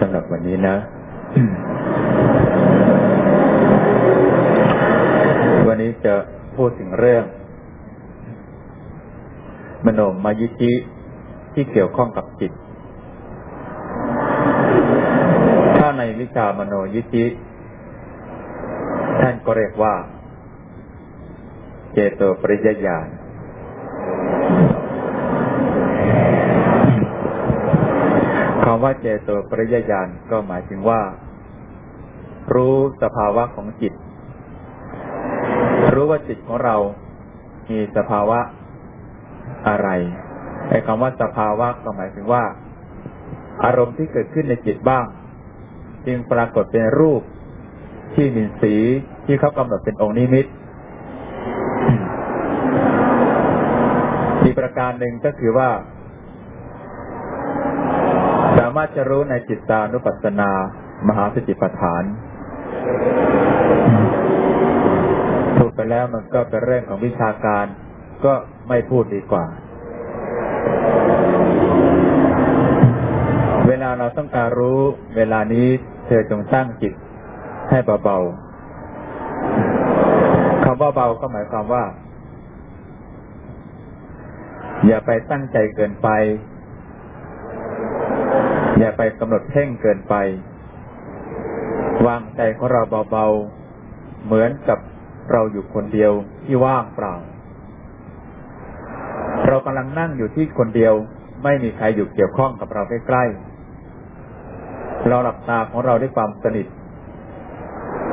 สำหรับวันนี้นะ วันนี้จะพูดถึงเรื่อง มโนมายิธิที่เกี่ยวข้องกับจิต ถ้าในวิชามโนยิธิท่านก็เรียกว่า เจโตปริยญาณคำว่าเจโตปริยญาณก็หมายถึงว่า รู้สภาวะของจิต รู้ว่าจิตของเรา มีสภาวะอะไรไอ้คำว่าสภาวะก็หมายถึงว่า อารมณ์ที่เกิดขึ้นในจิตบ้าง จึงปรากฏเป็นรูปที่มีสีที่เขากำหนดเป็นองค์นิมิตอีกประการหนึ่งก็คือว่า สามารถจะรู้ในจิตตานุปัสสนา มหาสติปัฏฐานถูกไปแล้วมันก็เป็นเรื่องของวิชาการ ก็ไม่พูดดีกว่า เวลาเราต้องการรู้เวลานี้เธอจงตั้งจิตให้เบาๆคำว่าเบาก็หมายความว่า อย่าไปตั้งใจเกินไป อย่าไปกำหนดเพ่งเกินไป วางใจของเราเบาๆ เหมือนกับเราอยู่คนเดียวที่ว่างเปล่า เรากำลังนั่งอยู่ที่คนเดียว ไม่มีใครอยู่เกี่ยวข้องกับเราใกล้ๆ เราหลับตาของเราด้วยความสนิท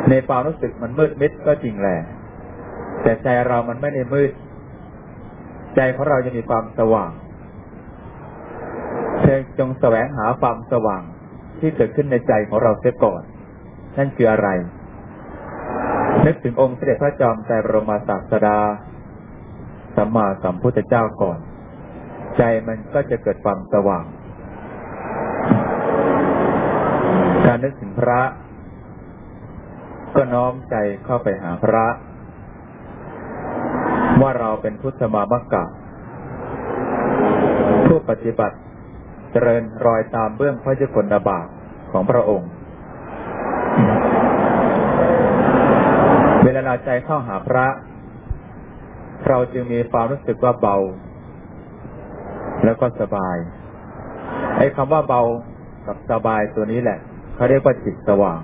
ในความรู้สึกมันมืดมิดก็จริงแหละ แต่ใจเรามันไม่ได้มืด ใจของเราจะมีความสว่าง จงแสวงหาความสว่างที่เกิดขึ้นในใจของเราเสียก่อน นั่นคืออะไร นึกถึงองค์เสด็จพระจอมใจบรมศาสดาสัมมาสัมพุทธเจ้าก่อน ใจมันก็จะเกิดความสว่าง การนึกถึงพระ ก็น้อมใจเข้าไปหาพระ ว่าเราเป็นพุทธมามกกะผู้ปฏิบัติ เจริญรอยตามเบื้องพระเจ้ากลบาทของพระองค์ เวลาเราใจเข้าหาพระ เราจึงมีความรู้สึกว่าเบา แล้วก็สบาย ไอ้คำว่าเบากับสบายตัวนี้แหละเขาเรียกว่าจิตสว่าง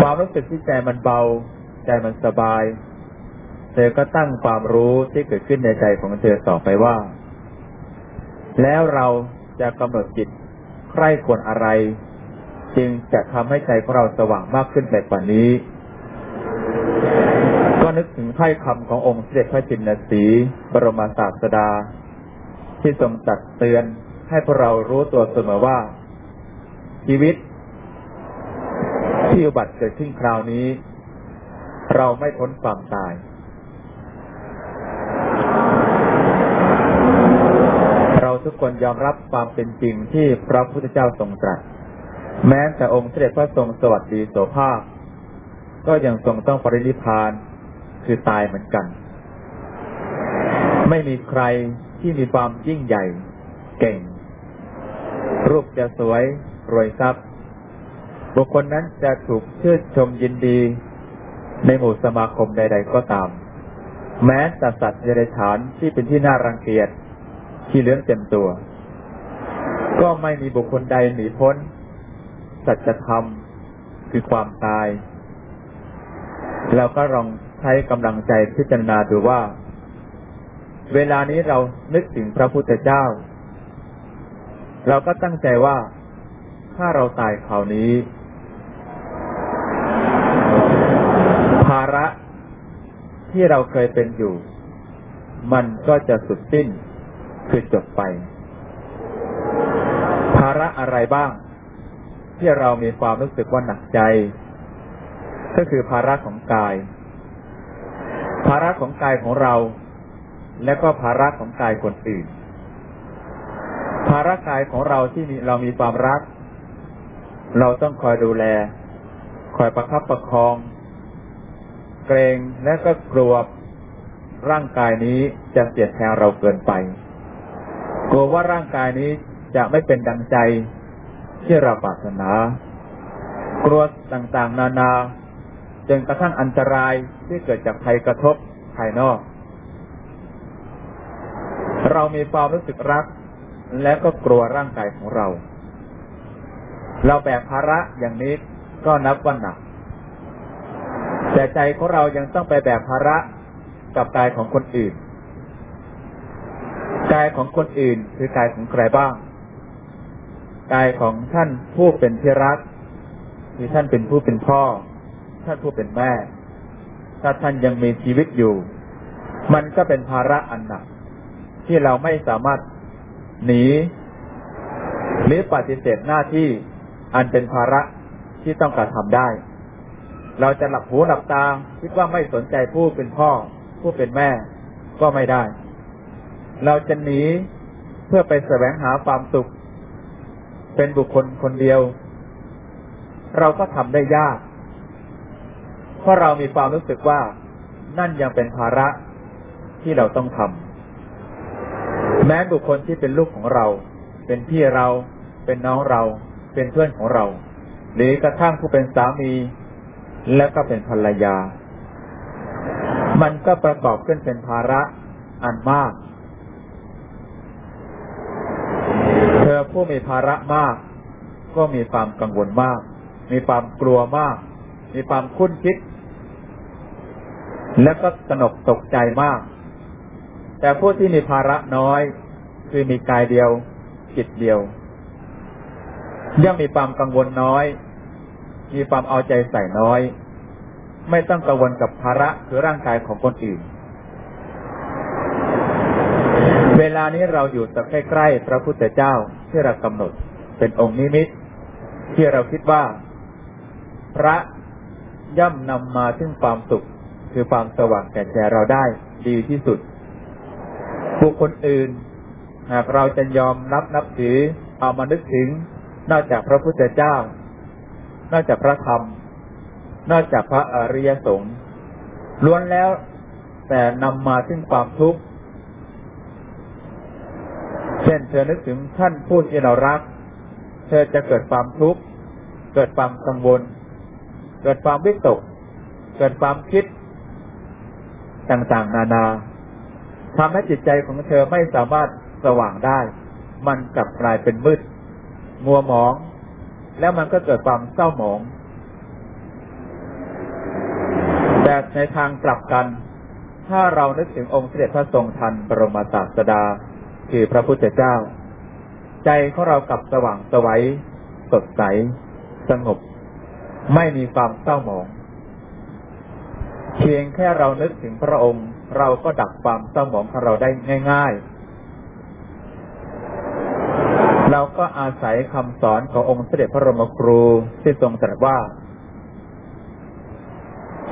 ความรู้สึกที่ใจมันเบา ใจมันสบาย เธอก็ตั้งความรู้ที่เกิดขึ้นในใจของเธอต่อไปว่า แล้วเราจะกำหนดจิตใคร่ควรอะไร จึงจะทำให้ใจของเราสว่างมากขึ้นแบบกว่านี้ ก็นึกถึงถ้อยคำขององค์เสด็จพระจินสีบรมศาสดา ที่ทรงตัดเตือนให้พวกเรารู้ตัวเสมอว่า ชีวิต ที่อุบัติเกิดขึ้นคราวนี้ เราไม่พ้นความตาย เรา ทุกคนยอมรับความเป็นจริงที่พระพุทธเจ้าทรงตรัส แม้แต่องค์เสด็จพระทรงสวัสดีโสภาคก็ยังทรงต้องปรินิพานคือตายเหมือนกัน ไม่มีใครที่มีความยิ่งใหญ่ เก่ง รูปจะสวยรวยทรัพย์ บุคคลนั้นจะถูกชื่นชมยินดี ในหมู่สมาคมใด ๆ ก็ตาม แม้แต่สัตว์เดรัจฉานที่เป็นที่น่ารังเกียจ ที่เลื้อนเต็มตัว ก็ไม่มีบุคคลใดหนีพ้น สัจธรรมคือความตาย เราก็ลองใช้กำลังใจพิจารณาดูว่า เวลานี้เรานึกถึงพระพุทธเจ้า เราก็ตั้งใจว่าถ้าเราตายคราวนี้ ภาระที่เราเคยเป็นอยู่ มันก็จะสุดสิ้น คือจบไป ภาระอะไรบ้าง ที่เรามีความรู้สึกว่าหนักใจ ก็คือภาระของกาย ภาระของกายของเรา และก็ภาระของกายคนอื่น ภาระกายของเราที่เรามีความรัก เราต้องคอยดูแล คอยประคับประคอง เกรงและก็กลัวร่างกายนี้จะเสียดแทงเราเกินไป กลัวว่าร่างกายนี้จะไม่เป็นดังใจที่เราปรารถนา กลัวต่างๆ นานาจนกระทั่งอันตรายที่เกิดจากภัยกระทบภายนอก เรามีความรู้สึกรัก และก็กลัวร่างกายของเรา เราแบกภาระอย่างนี้ก็นับว่าหนัก แต่ใจของเรายังต้องไปแบกภาระกับกายของคนอื่น กายของคนอื่นคือกายของใครบ้าง กายของท่านผู้เป็นที่รักที่ท่านเป็นผู้เป็นพ่อ ท่านผู้เป็นแม่ ถ้าท่านยังมีชีวิตอยู่ มันก็เป็นภาระอันหนัก ที่เราไม่สามารถหนีหรือปฏิเสธหน้าที่อันเป็นภาระที่ต้องกระทำได้ เราจะหลับหูหลับตาคิดว่าไม่สนใจผู้เป็นพ่อ ผู้เป็นแม่ก็ไม่ได้ เราจะหนีเพื่อไปแสวงหาความสุข เป็นบุคคลคนเดียว เราก็ทำได้ยาก เพราะเรามีความรู้สึกว่านั่นยังเป็นภาระที่เราต้องทำแม้บุคคลที่เป็นลูกของเรา เป็นพี่เราเป็นน้องเรา เป็นเพื่อนของเรา หรือกระทั่งผู้เป็นสามี และก็เป็นภรรยา มันก็ประกอบขึ้นเป็นภาระอันมาก เธอ ผู้มีภาระมาก ก็มีความกังวลมาก มีความกลัวมาก มีความคุ้นคิด และก็สนกตกใจมาก แต่ผู้ที่มีภาระน้อย คือมีกายเดียว จิตเดียว ย่อมมีความกังวลน้อย มีความเอาใจใส่น้อย ไม่ต้องกังวลกับภาระคือร่างกายของคนอื่น เวลานี้เราอยู่สักใกล้ๆพระพุทธเจ้าที่เรากำหนดเป็นองค์นิมิต ที่เราคิดว่า พระย่อมนำมาซึ่งความสุข คือความสว่างแก่ใจเราได้ดีที่สุด บุคคลอื่น หากเราจะยอมรับนับถือเอามานึกถึง นอกจากพระพุทธเจ้า นอกจากพระธรรม นอกจากพระอริยสงฆ์ล้วนแล้วแต่นำมาซึ่งความทุกข์ เช่น เธอนึกถึงท่านผู้ที่เรารัก เธอจะเกิดความทุกข์ เกิดความกังวล เกิดความวิตก เกิดความคิด ต่างๆ นานาทำให้จิตใจของเธอไม่สามารถสว่างได้ มันกลับกลายเป็นมืด มัวหมอง แล้วมันก็เกิดความเศร้าหมองแต่ในทางกลับกัน ถ้าเรานึกถึงองค์เสด็จพระทรงทันบรมศาสดา คือพระพุทธเจ้า ใจของเรากลับสว่างสวัยสดใส สงบ ไม่มีความเศร้าหมอง เพียงแค่เรานึกถึงพระองค์ เราก็ดับความเศร้าหมองของเราได้ง่าย ๆ เราก็อาศัยคำสอนขององค์เสด็จพระรมครูที่ทรงตรัสว่า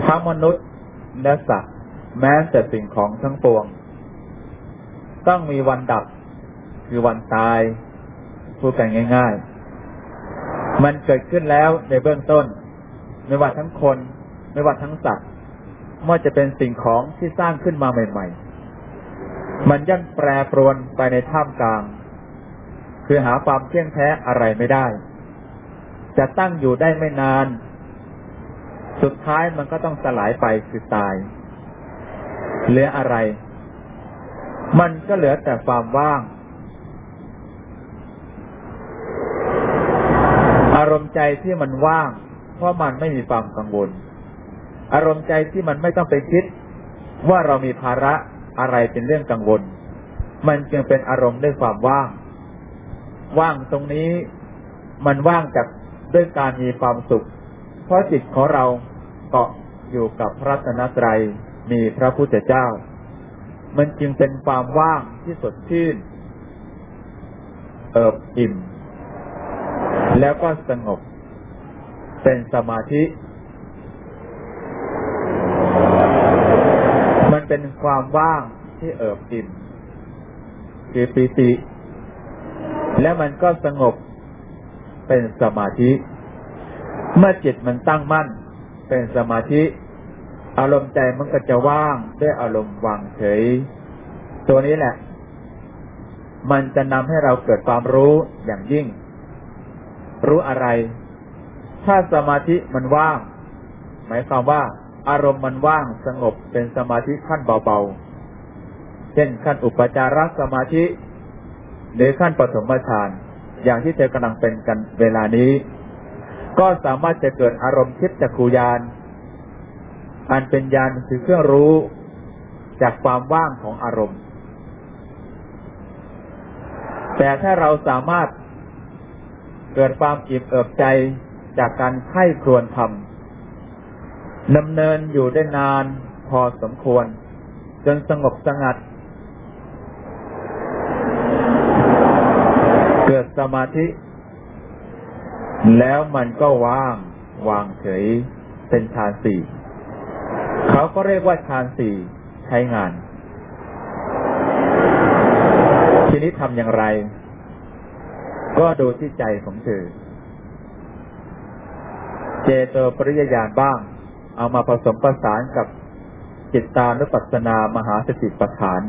ทั้งมนุษย์และสัตว์แม้แต่สิ่งของทั้งปวง ต้องมีวันดับ คือวันตายพูดกันง่าย ๆ มันเกิดขึ้นแล้วในเบื้องต้น ไม่ว่าทั้งคน ไม่ว่าทั้งสัตว์ไม่ว่าจะเป็นสิ่งของที่สร้างขึ้นมาใหม่ ๆ มันย่อมแปรปรวนไปในท่ามกลาง คือหาความเที่ยงแท้อะไรไม่ได้ จะตั้งอยู่ได้ไม่นาน สุดท้ายมันก็ต้องสลายไปคือตายเหลืออะไร มันก็เหลือแต่ความว่าง อารมณ์ใจที่มันว่าง เพราะมันไม่มีความกังวล อารมณ์ใจที่มันไม่ต้องไปคิด ว่าเรามีภาระอะไรเป็นเรื่องกังวล มันจึงเป็นอารมณ์ด้วยความว่าง ว่างตรงนี้ มันว่างจากด้วยการมีความสุข เพราะจิตของเราเกาะอยู่กับพระรัตนตรัยมีพระพุทธเจ้า มันจึงเป็นความว่างที่สดชื่น เอิบอิ่ม แล้วก็สงบ เป็นสมาธิ มันเป็นความว่างที่เอิบอิ่ม คือปีติ แล้วมันก็สงบ เป็นสมาธิ เมื่อจิตมันตั้งมั่น เป็นสมาธิ อารมณ์ใจมันก็จะว่างด้วยอารมณ์วางเฉย ตัวนี้แหละ มันจะนำให้เราเกิดความรู้อย่างยิ่ง รู้อะไร ถ้าสมาธิมันว่าง หมายความว่า อารมณ์มันว่างสงบเป็นสมาธิขั้นเบาๆ เช่นขั้นอุปจารสมาธิ หรือขั้นปฐมฌานอย่างที่เธอกำลังเป็นกันเวลานี้ ก็สามารถจะเกิดอารมณ์ทิพย์จักรูยาน อันเป็นยานคือเครื่องรู้จากความว่างของอารมณ์ แต่ถ้าเราสามารถเกิดความอิ่มเอิบใจจากการไข้ครวนทำดำเนินอยู่ได้นานพอสมควร จนสงบสงัด เกิดสมาธิ แล้วมันก็ว่าง วางเฉยเป็นฌานสี่ เขาก็เรียกว่าฌานสี่ใช้งาน ทีนี้ทำอย่างไร ก็ดูที่ใจของเธอเจโตปริยญาณบ้าง เอามาผสมประสานกับจิตตานุปัสสนามหาสติปัฏฐาน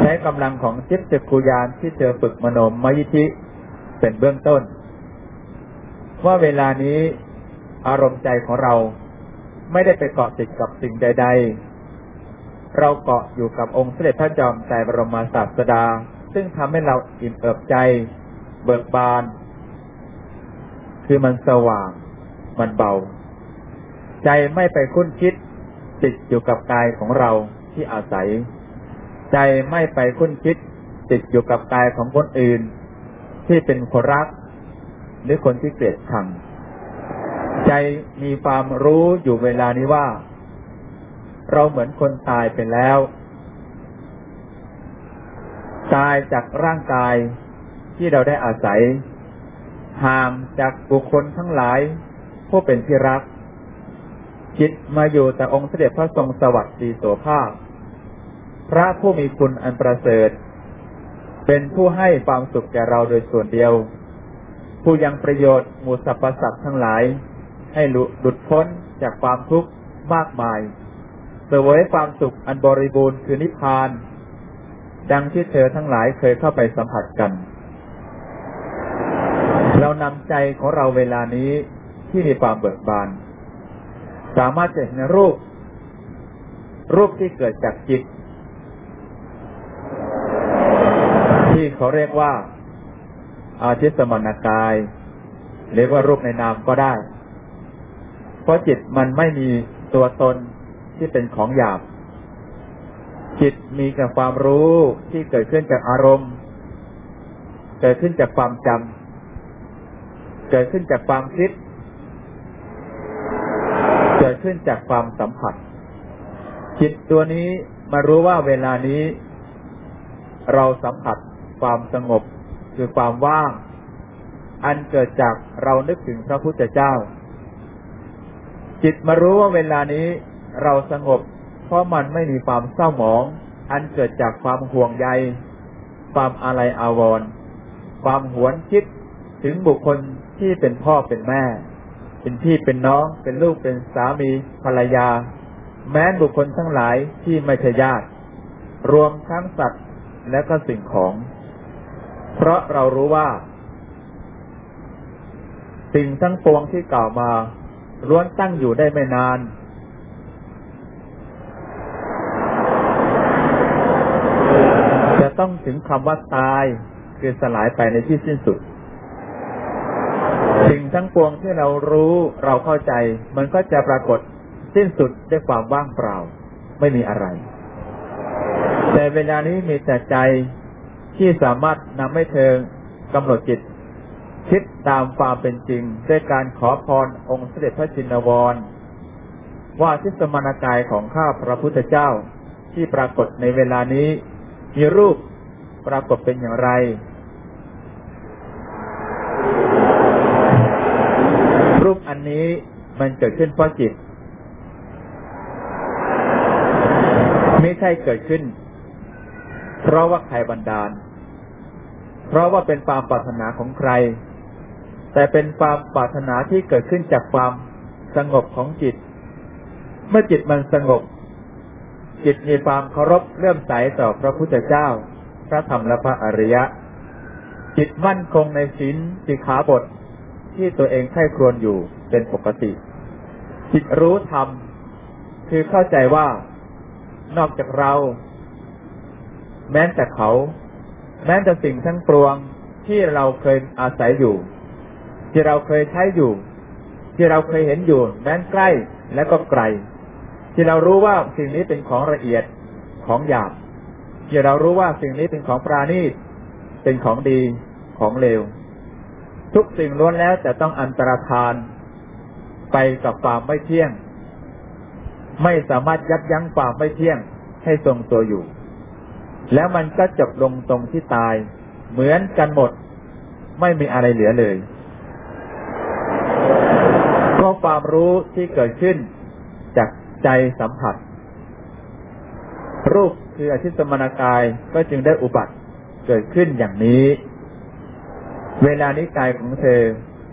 ใช้กำลังของจิตจักุยานที่เธอฝึกมโนมยิธิเป็นเบื้องต้น ว่าเวลานี้อารมณ์ใจของเรา ไม่ได้ไปเกาะติดกับสิ่งใด ๆ เราเกาะอยู่กับองค์เสด็จพระจอมแต่บรมศาสดา ซึ่งทำให้เราอิ่มเอิบใจ เบิกบาน คือมันสว่าง มันเบา ใจไม่ไปคุ้นคิด ติดอยู่กับกายของเราที่อาศัย ใจไม่ไปคุ้นคิด ติดอยู่กับกายของคนอื่น ที่เป็นคนรัก หรือคนที่เกลียดชัง ใจมีความรู้อยู่เวลานี้ว่า เราเหมือนคนตายไปแล้ว ตายจากร่างกายที่เราได้อาศัย ห่างจากบุคคลทั้งหลาย ผู้เป็นที่รัก จิตมาอยู่แต่องค์เสด็จพระทรงสวัสดีโสภาพ พระผู้มีคุณอันประเสริฐ เป็นผู้ให้ความสุขแก่เราโดยส่วนเดียว ผู้ยังประโยชน์หมู่สรรพสัตว์ทั้งหลาย ให้หลุดพ้นจากความทุกข์มากมาย เสวยความสุขอันบริบูรณ์คือนิพพาน ดังที่เธอทั้งหลายเคยเข้าไปสัมผัสกัน เรานำใจของเราเวลานี้ที่มีความเบิกบาน สามารถจะเห็นรูป รูปที่เกิดจากจิต ที่เขาเรียกว่าอาทิสมณกาย เรียกว่ารูปในนามก็ได้ เพราะจิตมันไม่มีตัวตนที่เป็นของหยาบ จิตมีแต่ความรู้ที่เกิดขึ้นจากอารมณ์ เกิดขึ้นจากความจำเกิดขึ้นจากความคิด เกิดขึ้นจากความสัมผัส จิตตัวนี้มารู้ว่าเวลานี้ เราสัมผัสความสงบคือความว่าง อันเกิดจากเรานึกถึงพระพุทธเจ้า จิตมารู้ว่าเวลานี้เราสงบ เพราะมันไม่มีความเศร้าหมอง อันเกิดจากความห่วงใย ความอะไรอาวรณ์ความหวนคิดถึงบุคคลที่เป็นพ่อเป็นแม่ เป็นพี่เป็นน้องเป็นลูกเป็นสามีภรรยา แม้บุคคลทั้งหลายที่ไม่ใช่ญาติ รวมทั้งสัตว์และก็สิ่งของ เพราะเรารู้ว่า สิ่งทั้งปวงที่กล่าวมา ล้วนตั้งอยู่ได้ไม่นาน จะต้องถึงคำว่าตายคือสลายไปในที่สิ้นสุด สิ่งทั้งปวงที่เรารู้เราเข้าใจ มันก็จะปรากฏสิ้นสุดด้วยความว่างเปล่า ไม่มีอะไร แต่เวลานี้มีแต่ใจที่สามารถนำให้เธอกำหนดจิต คิดตามความเป็นจริงด้วยการขอพรองค์เสด็จพระจินวร ว่าทิสมานกายของข้าพระพุทธเจ้าที่ปรากฏในเวลานี้ มีรูปปรากฏเป็นอย่างไร รูปอันนี้มันเกิดขึ้นเพราะจิต ไม่ใช่เกิดขึ้น เพราะว่าใครบันดาล เพราะว่าเป็นความปรารถนาของใคร แต่เป็นความปรารถนาที่เกิดขึ้นจากความสงบของจิต เมื่อจิตมันสงบ จิตมีความเคารพเลื่อมใสต่อพระพุทธเจ้า พระธรรมและพระอริยะ จิตมั่นคงในศีลสิขาบทที่ตัวเองใคร่ครวญอยู่เป็นปกติ จิตรู้ธรรม คือเข้าใจว่านอกจากเรา แม้แต่เขา แม้แต่สิ่งทั้งปวงที่เราเคยอาศัยอยู่ ที่เราเคยใช้อยู่ ที่เราเคยเห็นอยู่แม้นใกล้และก็ไกล ที่เรารู้ว่าสิ่งนี้เป็นของละเอียดของหยาบที่เรารู้ว่าสิ่งนี้เป็นของปราณีตเป็นของดีของเลว ทุกสิ่งล้วนแล้วจะต้องอันตรธาน ไปกับความไม่เที่ยง ไม่สามารถยับยั้งความไม่เที่ยงให้ทรงตัวอยู่ แล้วมันก็จบลงตรงที่ตาย เหมือนกันหมด ไม่มีอะไรเหลือเลย เพราะความรู้ที่เกิดขึ้นจากใจสัมผัส รูปคืออธิสมนากายก็จึงได้อุบัติเกิดขึ้นอย่างนี้ เวลานี้กายของเธอ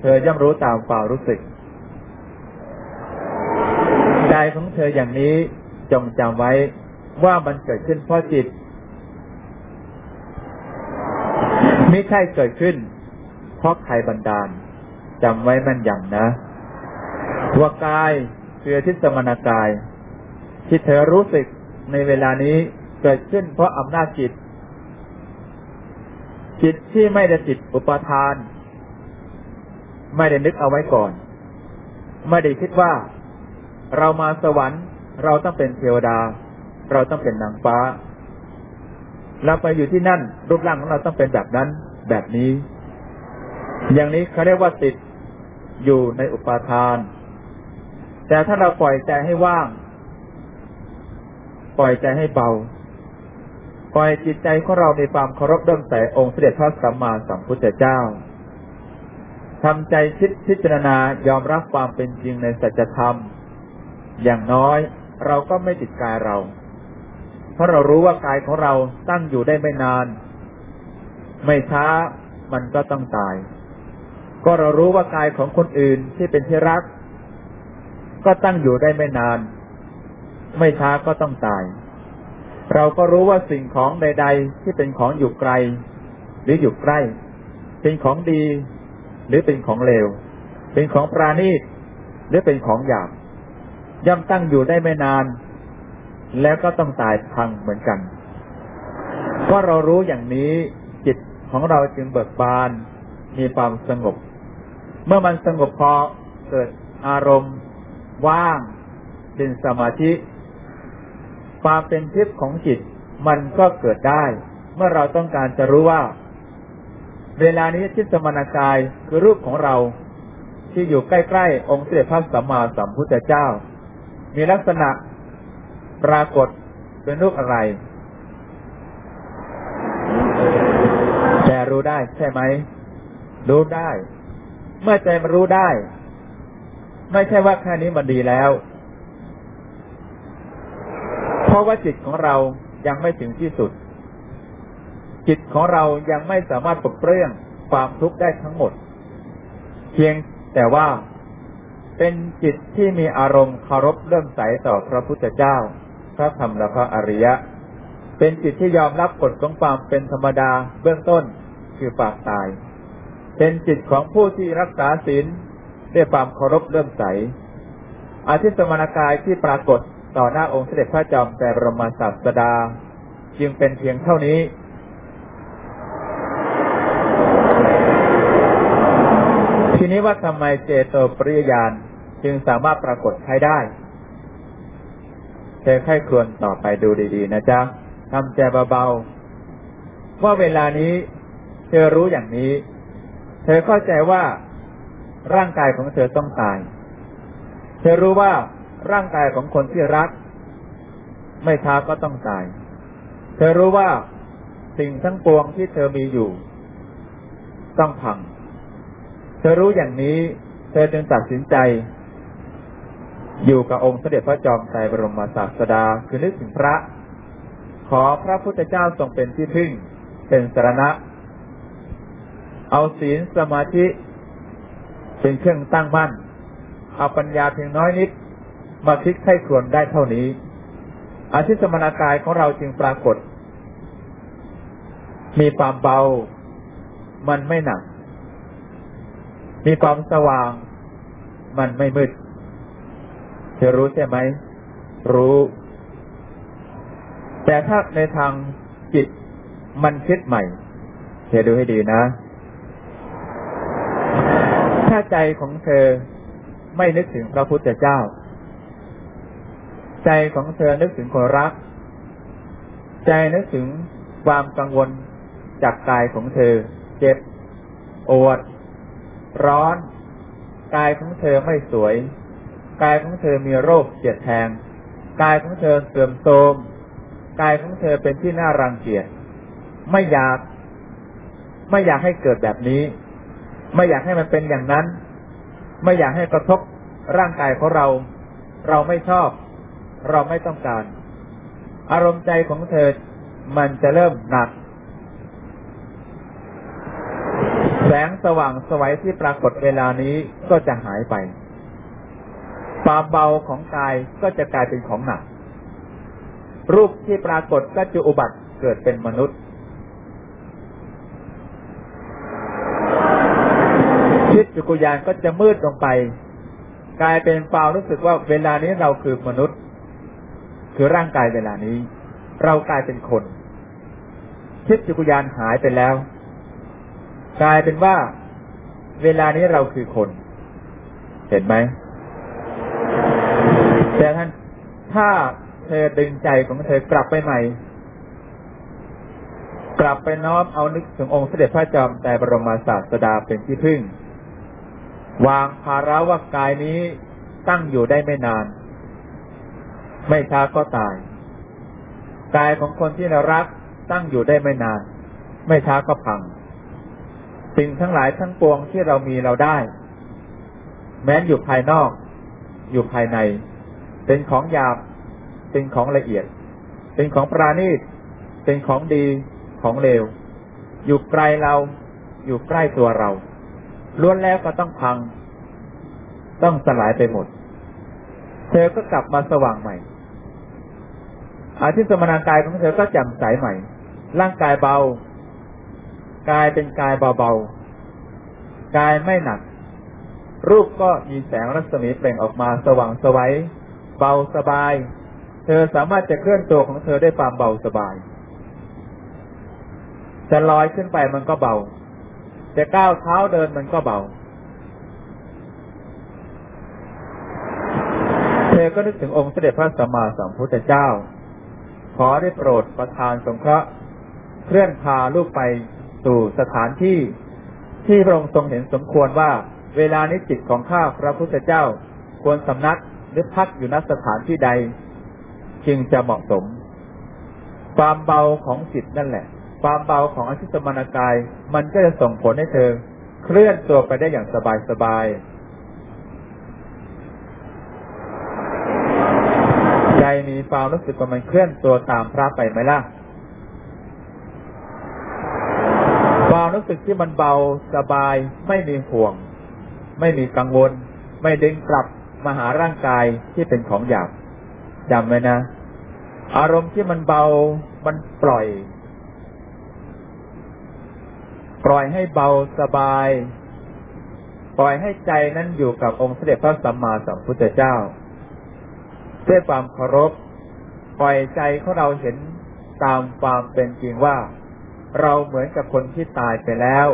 เธอย่อมรู้ตามความรู้สึกกายของเธออย่างนี้จงจำไว้ว่ามันเกิดขึ้นเพราะจิตไม่ใช่เกิดขึ้นเพราะใครบันดาลจำไว้มันอย่างนะ ว่ากายคือทิศมนากาย ที่เธอรู้สึกในเวลานี้เกิดขึ้นเพราะอำนาจจิต จิตที่ไม่ได้จิตอุปทาน ไม่ได้นึกเอาไว้ก่อน ไม่ได้คิดว่า เรามาสวรรค์ เราต้องเป็นเทวดา เราต้องเป็นนางฟ้า เราไปอยู่ที่นั่น รูปร่างของเราต้องเป็นแบบนั้น แบบนี้ อย่างนี้เขาเรียกว่าติดอยู่ในอุปทาน แต่ถ้าเราปล่อยใจให้ว่าง ปล่อยใจให้เบา ปล่อยจิตใจของเราในความเคารพเริ่มใสองค์เสด็จพระสัมมาสัมพุทธเจ้าทำใจคิดพิจารณายอมรับความเป็นจริงในสัจธรรม อย่างน้อยเราก็ไม่ติดกายเรา เพราะเรารู้ว่ากายของเราตั้งอยู่ได้ไม่นาน ไม่ช้ามันก็ต้องตาย ก็เรารู้ว่ากายของคนอื่นที่เป็นที่รัก ก็ตั้งอยู่ได้ไม่นาน ไม่ช้าก็ต้องตาย เราก็รู้ว่าสิ่งของใด ๆ ที่เป็นของอยู่ไกล หรืออยู่ใกล้ เป็นของดี หรือเป็นของเลว เป็นของปราณีตหรือเป็นของหยาบย่อมตั้งอยู่ได้ไม่นาน แล้วก็ต้องตายพังเหมือนกันก็เรารู้อย่างนี้จิตของเราจึงเบิกบานมีความสงบ เมื่อมันสงบพอเกิดอารมณ์ ว่างเป็นสมาธิ ความเป็นทิพย์ของจิตมันก็เกิดได้ เมื่อเราต้องการจะรู้ว่า เวลานี้ทิศมนากายคือรูปของเราที่อยู่ใกล้ๆ องค์เสด็จพระสัมมาสัมพุทธเจ้า มีลักษณะปรากฏเป็นรูปอะไรแต่รู้ได้ใช่ไหมรู้ได้ เมื่อใจมันรู้ได้ ไม่ใช่ว่าแค่นี้มันดีแล้ว เพราะว่าจิตของเรายังไม่ถึงที่สุด จิตของเรายังไม่สามารถปลดเปลื้องความทุกข์ได้ทั้งหมด เพียงแต่ว่าเป็นจิตที่มีอารมณ์เคารพเริ่อมใสต่อพระพุทธเจ้า พระธรรมและพระอริยะ เป็นจิตที่ยอมรับกฎของความเป็นธรรมดาเบื้องต้นคือปากตาย เป็นจิตของผู้ที่รักษาศีล ด้วยความเคารพเริ่มใส อาทิสมณกายที่ปรากฏต่อหน้าองค์เสด็จพระจอมแต่บรมศาสดา จึงเป็นเพียงเท่านี้ ทีนี้ว่าทำไมเจโตปริยญาณจึงสามารถปรากฏใช้ได้เธอค่อยควรต่อไปดูดีๆ นะจ๊ะทำใจเบาๆว่าเวลานี้ เธอรู้อย่างนี้ เธอเข้าใจว่า ร่างกายของเธอต้องตาย เธอรู้ว่าร่างกายของคนที่รัก ไม่ช้าก็ต้องตาย เธอรู้ว่าสิ่งทั้งปวงที่เธอมีอยู่ ต้องพัง เธอรู้อย่างนี้ เธอจึงตัดสินใจ อยู่กับองค์เสด็จพระจอมไตรบรมศาสดาคือนึกถึงพระ ขอพระพุทธเจ้าทรงเป็นที่พึ่ง เป็นสรณะ เอาศีลสมาธิ เป็นเครื่องตั้งมั่นเอาปัญญาเพียงน้อยนิด มาคิดไข้ครวนได้เท่านี้ อาทิสมนากายของเราจึงปรากฏ มีความเบา มันไม่หนัก มีความสว่าง มันไม่มืดเธอรู้ใช่ไหม รู้ แต่ถ้าในทางจิตมันคิดใหม่เธอดูให้ดีนะ ถ้าใจของเธอไม่นึกถึงพระพุทธเจ้า ใจของเธอนึกถึงคนรัก ใจนึกถึงความกังวลจากกายของเธอ เจ็บปวด ร้อน กายของเธอไม่สวย กายของเธอมีโรคเจ็ดแทง กายของเธอเสื่อมโทรมกายของเธอเป็นที่น่ารังเกียจไม่อยาก ไม่อยากให้เกิดแบบนี้ ไม่อยากให้มันเป็นอย่างนั้น ไม่อยากให้กระทบร่างกายของเรา เราไม่ชอบ เราไม่ต้องการ อารมณ์ใจของเธอ มันจะเริ่มหนัก แสงสว่างสวัยที่ปรากฏเวลานี้ก็จะหายไปความเบาของกายก็จะกลายเป็นของหนัก รูปที่ปรากฏก็จะอุบัติเกิดเป็นมนุษย์ ชิดจุกุยานก็จะมืดลงไป กลายเป็นเปล่ารู้สึกว่าเวลานี้เราคือมนุษย์ คือร่างกายเวลานี้ เรากลายเป็นคนชิดจุกุยานหายไปแล้ว กลายเป็นว่า เวลานี้เราคือคน เห็นไหมแต่ท่านถ้าเธอดึงใจของเธอกลับไปใหม่ กลับไปน้อมเอานึกถึงองค์เสด็จพระจอมแต่บรมศาสดาเป็นที่พึ่ง วางภาระว่ากายนี้ตั้งอยู่ได้ไม่นาน ไม่ช้าก็ตาย กายของคนที่เรารักตั้งอยู่ได้ไม่นาน ไม่ช้าก็พัง สิ่งทั้งหลายทั้งปวงที่เรามีเราได้ แม้นอยู่ภายนอก อยู่ภายใน เป็นของหยาบ เป็นของละเอียด เป็นของปราณีต เป็นของดีของเลว อยู่ไกลเรา อยู่ใกล้ตัวเรา ล้วนแล้วก็ต้องพัง ต้องสลายไปหมด เธอก็กลับมาสว่างใหม่อาทิตย์สมนากายของเธอก็จำใสใหม่ ร่างกายเบา กายเป็นกายเบาๆ กายไม่หนัก รูปก็มีแสงรัศมีเปล่งออกมาสว่างสวัยเบาสบาย เธอสามารถจะเคลื่อนตัวของเธอได้ความเบาสบาย จะลอยขึ้นไปมันก็เบา จะก้าวเท้าเดินมันก็เบา เธอก็นึกถึงองค์เสด็จพระสัมมาสัมพุทธเจ้า ขอได้โปรดประทานสงเคราะห์เคลื่อนพาลูกไปสู่สถานที่ที่พระองค์ทรงเห็นสมควรว่า เวลานี้จิตของข้าพระพุทธเจ้าควรสำนักหรือพักอยู่ณสถานที่ใด จึงจะเหมาะสม ความเบาของจิตนั่นแหละ ความเบาของอธิสมานกาย มันก็จะส่งผลให้เธอ เคลื่อนตัวไปได้อย่างสบายสบายใจมีความรู้สึกว่ามันเคลื่อนตัวตามพระไปไหมล่ะความรู้สึกที่มันเบาสบาย ไม่มีห่วง ไม่มีกังวล ไม่ดึงกลับมาหาร่างกายที่เป็นของหยาบจำไว้นะ อารมณ์ที่มันเบามันปล่อย ปล่อยให้เบาสบาย ปล่อยให้ใจนั้นอยู่กับองค์เสด็จพระสัมมาสัมพุทธเจ้า ด้วยความเคารพ ปล่อยใจของเราเห็นตามความเป็นจริงว่า เราเหมือนกับคนที่ตายไปแล้ว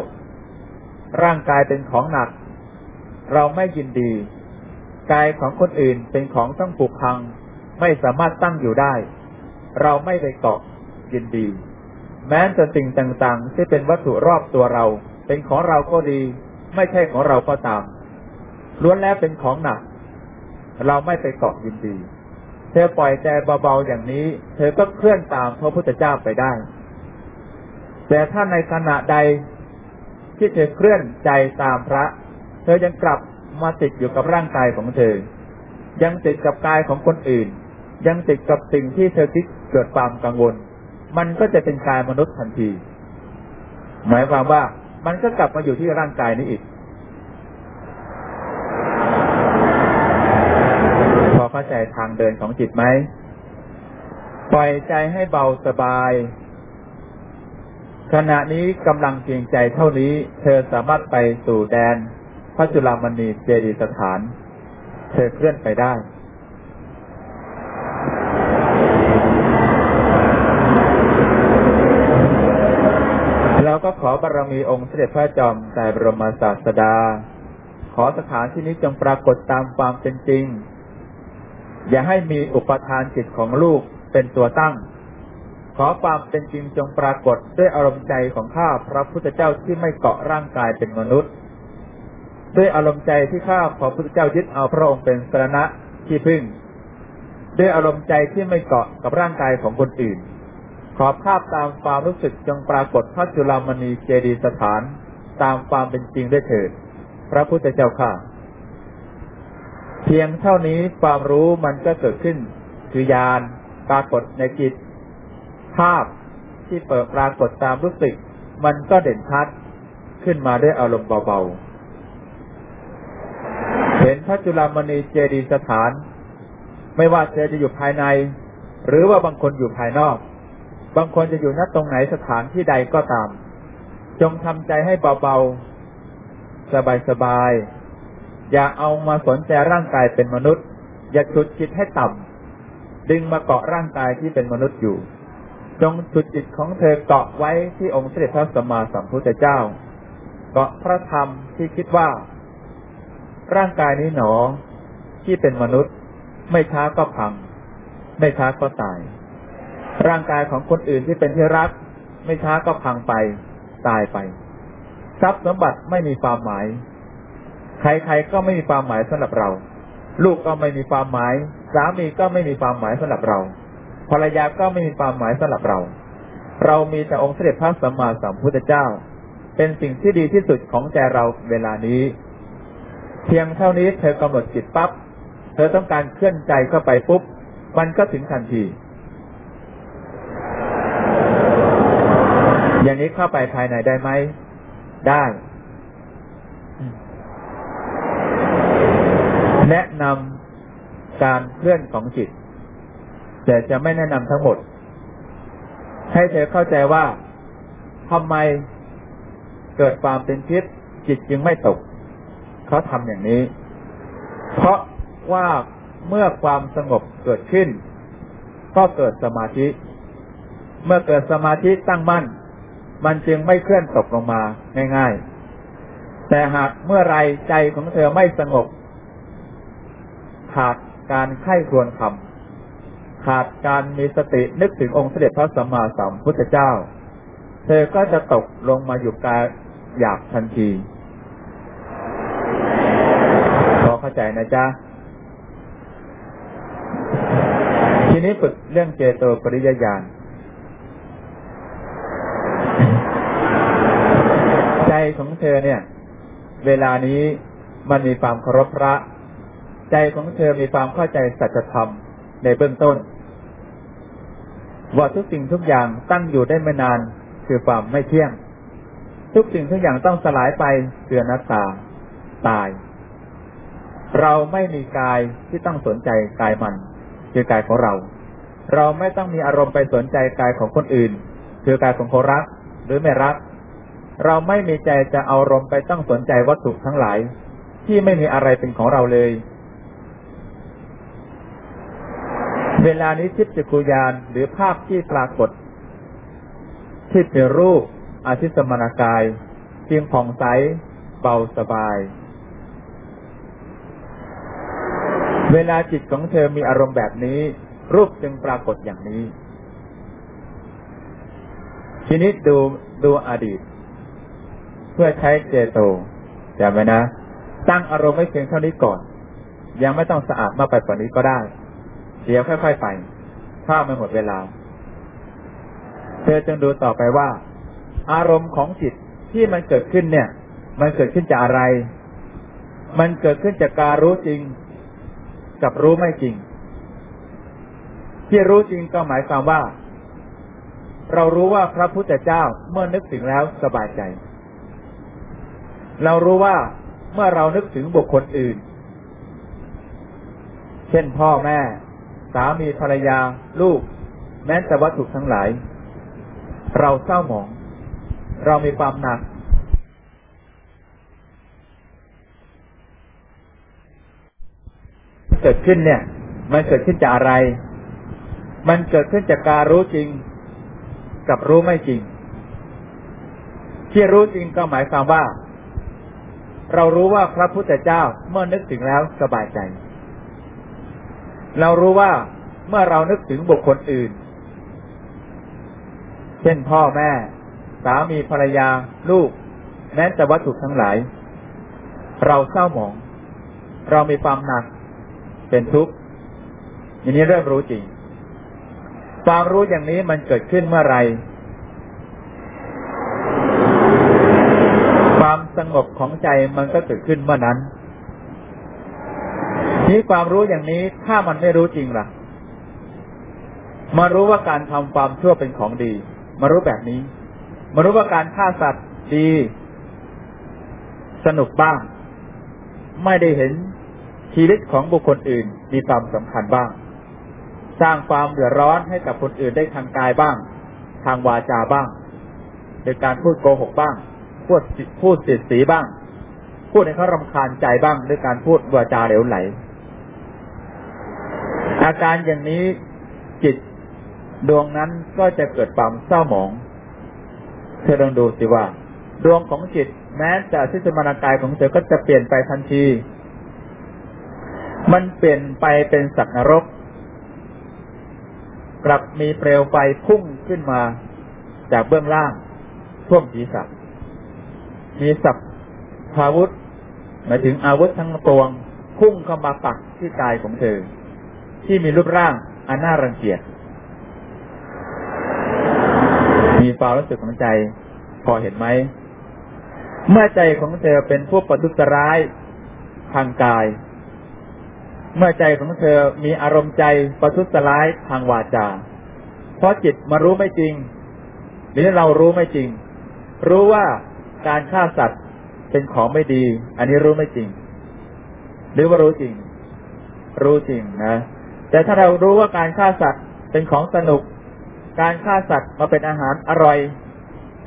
ร่างกายเป็นของหนัก เราไม่ยินดี กายของคนอื่นเป็นของต้องผูกพัง ไม่สามารถตั้งอยู่ได้ เราไม่ไปเกาะยินดี แม้แต่สิ่งต่างๆ ที่เป็นวัตถุรอบตัวเรา เป็นของเราก็ดี ไม่ใช่ของเราก็ตามล้วนแล้วเป็นของหนัก เราไม่ไปเกาะยินดี เธอปล่อยใจเบาๆอย่างนี้ เธอก็เคลื่อนตามพระพุทธเจ้าไปได้ แต่ถ้าในขณะใดที่เธอเคลื่อนใจตามพระ เธอยังกลับมาติดอยู่กับร่างกายของเธอ ยังติดกับกายของคนอื่น ยังติดกับสิ่งที่เธอคิดเกิดความกังวล มันก็จะเป็นกายมนุษย์ทันที หมายความว่ามันก็กลับมาอยู่ที่ร่างกายนี้อีก พอเข้าใจทางเดินของจิตไหม ปล่อยใจให้เบาสบาย ขณะนี้กำลังเพียงใจเท่านี้ เธอสามารถไปสู่แดนพระจุลามณีเจดีสถาน เธอเคลื่อนไปได้ เราก็ ขอบารมีองค์เสด็จพระจอมไตรบรมศาสดา ขอสถานที่นี้จงปรากฏตามความเป็นจริง อย่าให้มีอุปทานจิตของลูกเป็นตัวตั้ง ขอความเป็นจริงจงปรากฏด้วยอารมณ์ใจของข้าพระพุทธเจ้าที่ไม่เกาะร่างกายเป็นมนุษย์ ด้วยอารมณ์ใจที่ข้าพระพุทธเจ้ายึดเอาพระองค์เป็นสรณะที่พึ่ง ด้วยอารมณ์ใจที่ไม่เกาะกับร่างกายของคนอื่น ขอภาพตามความรู้สึกจงปรากฏพระจุลามณีเจดีสถานตามความเป็นจริงได้เถิด พระพุทธเจ้าข้าเพียงเท่านี้ความรู้มันก็เกิดขึ้นคือญาณปรากฏในจิต ภาพที่เปิดปรากฏตามรู้สึก มันก็เด่นชัดขึ้นมาด้วยอารมณ์เบาๆ เห็นพระจุลามณีเจดีสถาน ไม่ว่าเธอจะอยู่ภายใน หรือว่าบางคนอยู่ภายนอก บางคนจะอยู่ณตรงไหนสถานที่ใดก็ตาม จงทำใจให้เบาๆ สบายๆ อย่าเอามาสนใจร่างกายเป็นมนุษย์ อย่าจุดจิตให้ต่ำดึงมาเกาะร่างกายที่เป็นมนุษย์อยู่ จงจุดจิตของเธอเกาะไว้ที่องค์เสด็จพระสัมมาสัมพุทธเจ้า เกาะพระธรรมที่คิดว่า ร่างกายนี้หนอที่เป็นมนุษย์ ไม่ช้าก็พัง ไม่ช้าก็ตาย ร่างกายของคนอื่นที่เป็นที่รัก ไม่ช้าก็พังไป ตายไป ทรัพย์สมบัติไม่มีความหมาย ใครๆก็ไม่มีความหมายสำหรับเรา ลูกก็ไม่มีความหมาย สามีก็ไม่มีความหมายสำหรับเราภรรยาก็ไม่มีความหมายสำหรับเรา เรามีแต่องค์เสด็จพระสัมมาสัมพุทธเจ้า เป็นสิ่งที่ดีที่สุดของใจเราเวลานี้ เพียงเท่านี้เธอกำหนดจิตปับ๊บเธอต้องการเคลื่อนใจเข้าไปปุ๊บ มันก็ถึงทันที อย่างนี้เข้าไปภายในได้ไหม ได้ แนะนำการเคลื่อนของจิต แต่จะไม่แนะนำทั้งหมด ให้เธอเข้าใจว่าทำไมเกิดความเป็นพิษจิตจึงไม่ตก เขาทำอย่างนี้ เพราะว่าเมื่อความสงบเกิดขึ้น ก็เกิดสมาธิ เมื่อเกิดสมาธิตั้งมั่น มันจึงไม่เคลื่อนตกลงมาง่ายๆ แต่หากเมื่อไรใจของเธอไม่สงบ ขาดการไข้ควรทำขาดการมีสตินึกถึงองค์เสด็จพระสัมมาสัมพุทธเจ้า เธอก็จะตกลงมาอยู่กายอยากทันทีพอเข้าใจนะจ๊ะทีนี้ฝึกเรื่องเจโตปริยญาณ ใจของ เธอเนี่ย เวลานี้มันมีความเคารพพระ ใจของเธอมีความเข้าใจสัจธรรมในเบื้องต้น ว่าทุกสิ่งทุกอย่างตั้งอยู่ได้ไม่นานคือความไม่เที่ยง ทุกสิ่งทุกอย่างต้องสลายไปเกือนัตตาตาย เราไม่มีกายที่ต้องสนใจกายมัน คือกายของเรา เราไม่ต้องมีอารมณ์ไปสนใจกายของคนอื่น คือกายของคนรักหรือไม่รัก เราไม่มีใจจะเอารมณ์ไปต้องสนใจวัตถุทั้งหลาย ที่ไม่มีอะไรเป็นของเราเลย เวลานี้ทิพย์จักรยานหรือภาพที่ปรากฏ ที่เป็นรูปอาทิสมนากายเพียงผ่องใสเบาสบาย เวลาจิตของเธอมีอารมณ์แบบนี้ รูปจึงปรากฏอย่างนี้ ทีนี้ดูดูอดีต เพื่อใช้เจโตจำไว้นะ ตั้งอารมณ์ไม่เพียงเท่านี้ก่อน ยังไม่ต้องสะอาดมากไปกว่านี้ก็ได้ เดี๋ยวค่อยๆไป ถ้าไม่หมดเวลา เธอจงดูต่อไปว่า อารมณ์ของจิตที่มันเกิดขึ้นเนี่ย มันเกิดขึ้นจากอะไร มันเกิดขึ้นจากการรู้จริง กับรู้ไม่จริง ที่รู้จริงก็หมายความว่า เรารู้ว่าพระพุทธเจ้าเมื่อนึกถึงแล้วสบายใจ เรารู้ว่าเมื่อเรานึกถึงบุคคลอื่น เช่นพ่อแม่ สามีภรรยา ลูก แม้แต่วัตถุทั้งหลาย เราเศร้าหมอง เรามีความหนักเกิดขึ้นเนี่ย มันเกิดขึ้นจากอะไร มันเกิดขึ้นจากการรู้จริง กับรู้ไม่จริง ที่รู้จริงก็หมายความว่า เรารู้ว่าพระพุทธเจ้าเมื่อนึกถึงแล้วสบายใจ เรารู้ว่าเมื่อเรานึกถึงบุคคลอื่น เช่นพ่อแม่ สามีภรรยา ลูก แม้แต่วัตถุทั้งหลาย เราเศร้าหมอง เรามีความหนัก เป็นทุกข์อย่างนี้เริ่มรู้จริงความรู้อย่างนี้มันเกิดขึ้นเมื่อไร ความ สงบของใจมันก็เกิดขึ้นเมื่อนั้นนี้ความรู้อย่างนี้ถ้ามันไม่รู้จริงล่ะ มารู้ว่าการทำความชั่วเป็นของดี มารู้แบบนี้ มารู้ว่าการฆ่าสัตว์ดี สนุกบ้าง ไม่ได้เห็นชีวิตของบุคคลอื่น มีความสำคัญบ้าง สร้างความเดือดร้อนให้กับคนอื่นได้ทางกายบ้าง ทางวาจาบ้างโดยการพูดโกหกบ้าง พูดพูดเสียดสีบ้าง พูดให้เขารำคาญใจบ้างด้วยการพูดวาจาเหลวไหล อาการอย่างนี้จิตดวงนั้นก็จะเกิดความเศร้าหมอง เธอลองดูสิว่า ดวงของจิตแม้แต่ทิศมานากายของเธอก็จะเปลี่ยนไปทันที มันเปลี่ยนไปเป็นสัตว์นรก กลับมีเปลวไฟพุ่งขึ้นมาจากเบื้องล่างท่วมศีรษะ มีสับพาวุธ หมายถึงอาวุธทั้งปวง พุ่งเข้ามาปักที่กายของเธอ ที่มีรูปร่างอันน่ารังเกียจมีความรู้สึกของใจ พอเห็นไหม เมื่อใจของเธอเป็นผู้ประทุษร้ายทางกาย เมื่อใจของเธอมีอารมณ์ใจประทุษร้ายทางวาจา เพราะจิตมารู้ไม่จริงหรือเรารู้ไม่จริง รู้ว่า การฆ่าสัตว์เป็นของไม่ดี อันนี้รู้ไม่จริง หรือว่ารู้จริง รู้จริงนะแต่ถ้าเรารู้ว่าการฆ่าสัตว์เป็นของสนุก การฆ่าสัตว์มาเป็นอาหารอร่อย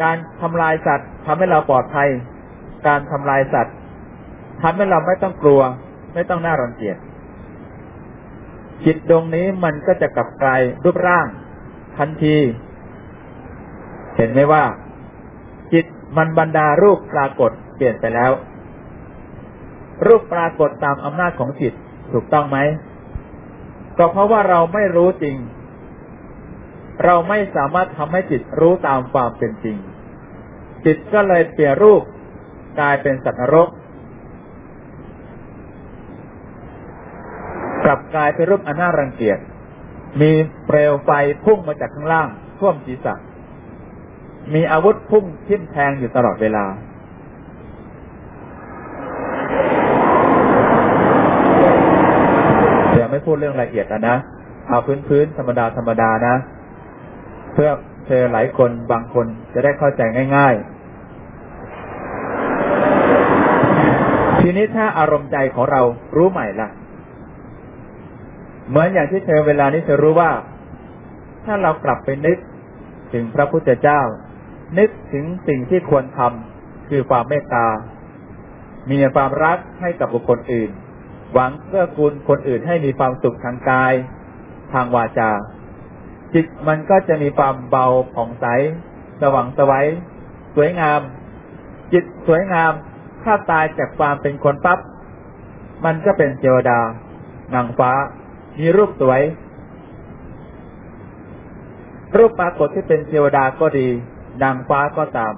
การทำลายสัตว์ทำให้เราปลอดภัย การทำลายสัตว์ทำให้เราไม่ต้องกลัว ไม่ต้องน่ารังเกียจจิตดวงนี้มันก็จะกลับกลายรูปร่าง ทันที เห็นไหมว่า มันบรรดารูปปรากฏเปลี่ยนไปแล้ว รูปปรากฏตามอำนาจของจิตถูกต้องไหม ก็เพราะว่าเราไม่รู้จริง เราไม่สามารถทำให้จิตรู้ตามความเป็นจริง จิตก็เลยเปลี่ยนรูปกลายเป็นสัตว์นรกกลับกลายเป็นรูปอนารังเกียจมีเปลวไฟพุ่งมาจากข้างล่างท่วมศีรษะ มีอาวุธพุ่งทิ่มแทงอยู่ตลอดเวลา เดี๋ยวไม่พูดเรื่องละเอียดนะ เอาพื้นๆธรรมดาธรรมดานะ เพื่อเธอหลายคนบางคนจะได้เข้าใจง่าย ๆ ทีนี้ถ้าอารมณ์ใจของเรารู้ใหม่ละเหมือนอย่างที่เธอเวลานี้เธอรู้ว่า ถ้าเรากลับไปนึกถึงพระพุทธเจ้า นึกถึงสิ่งที่ควรทำคือความเมตตา มีความรักให้กับบุคคลอื่น หวังเพื่อกูลคนอื่นให้มีความสุขทางกาย ทางวาจา จิตมันก็จะมีความเบาผ่องใสสว่างสวัยสวยงาม จิตสวยงาม ถ้าตายจากความเป็นคนปั๊บมันก็เป็นเทวดานางฟ้า มีรูปสวย รูปปรากฏที่เป็นเทวดาก็ดี นางฟ้าก็ตาม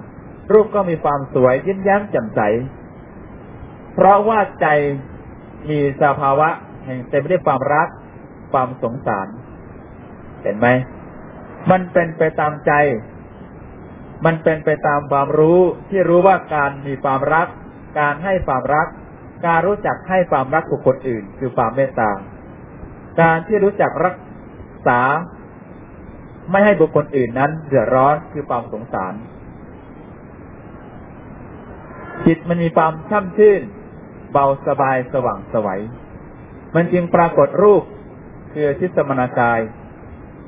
รูปก็มีความสวยยิ้มแย้มแจ่มใส เพราะว่าใจมีสภาวะ แห่งเต็มไปด้วยความรัก ความสงสาร เห็นไหม มันเป็นไปตามใจ มันเป็นไปตามความรู้ที่รู้ว่าการมีความรัก การให้ความรัก การรู้จักให้ความรักบุคคลอื่น คือความเมตตา การที่รู้จักรักษา ไม่ให้บุคคลอื่นนั้นเดือดร้อนคือความสงสาร จิตมันมีความช่ำชื่น เบาสบายสว่างสวัย มันจึงปรากฏรูปคือชิตสมนาจาย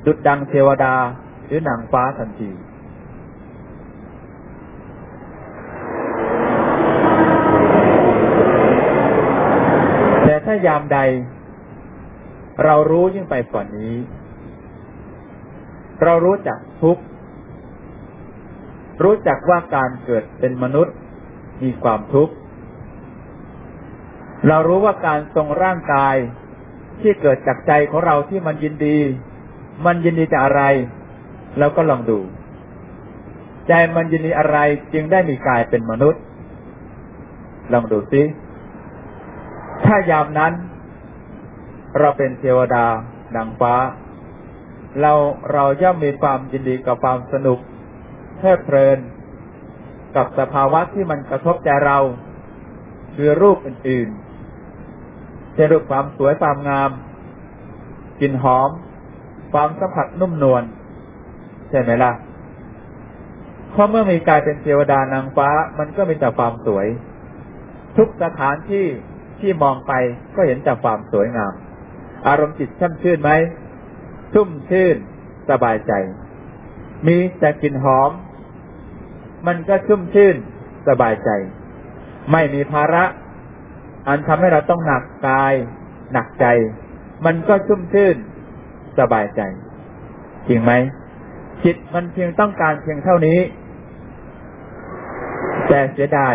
ดุดดังเทวดาหรือหนังฟ้าทันทีแต่ถ้ายามใด เรารู้ยิ่งไปกว่านี้ เรารู้จักทุกข์รู้จักว่าการเกิดเป็นมนุษย์มีความทุกข์เรารู้ว่าการทรงร่างกายที่เกิดจากใจของเราที่มันยินดี มันยินดีจากอะไรเราก็ลองดู ใจมันยินดีอะไรจึงได้มีกายเป็นมนุษย์ ลองดูสิถ้ายามนั้น เราเป็นเทวดานางฟ้า เราเราย่อมมีความยินดีกับความสนุกเพลิดเพลิน กับสภาวะที่มันกระทบใจเรา คือรูปอื่นๆเช่นรูปความสวยความงามกลิ่นหอม ความสัมผัสนุ่มนวลใช่ไหมล่ะเพราะเมื่อมีกายเป็นเทวดานางฟ้า มันก็มีแต่ความสวย ทุกสถานที่ที่มองไปก็เห็นแต่ความสวยงาม อารมณ์จิตช่ำชื่นไหม ชุ่มชื่นสบายใจ มีแต่กลิ่นหอม มันก็ชุ่มชื่นสบายใจ ไม่มีภาระ อันทำให้เราต้องหนักกาย หนักใจ มันก็ชุ่มชื่นสบายใจ จริงไหมจิตมันเพียงต้องการเพียงเท่านี้ แต่เสียดาย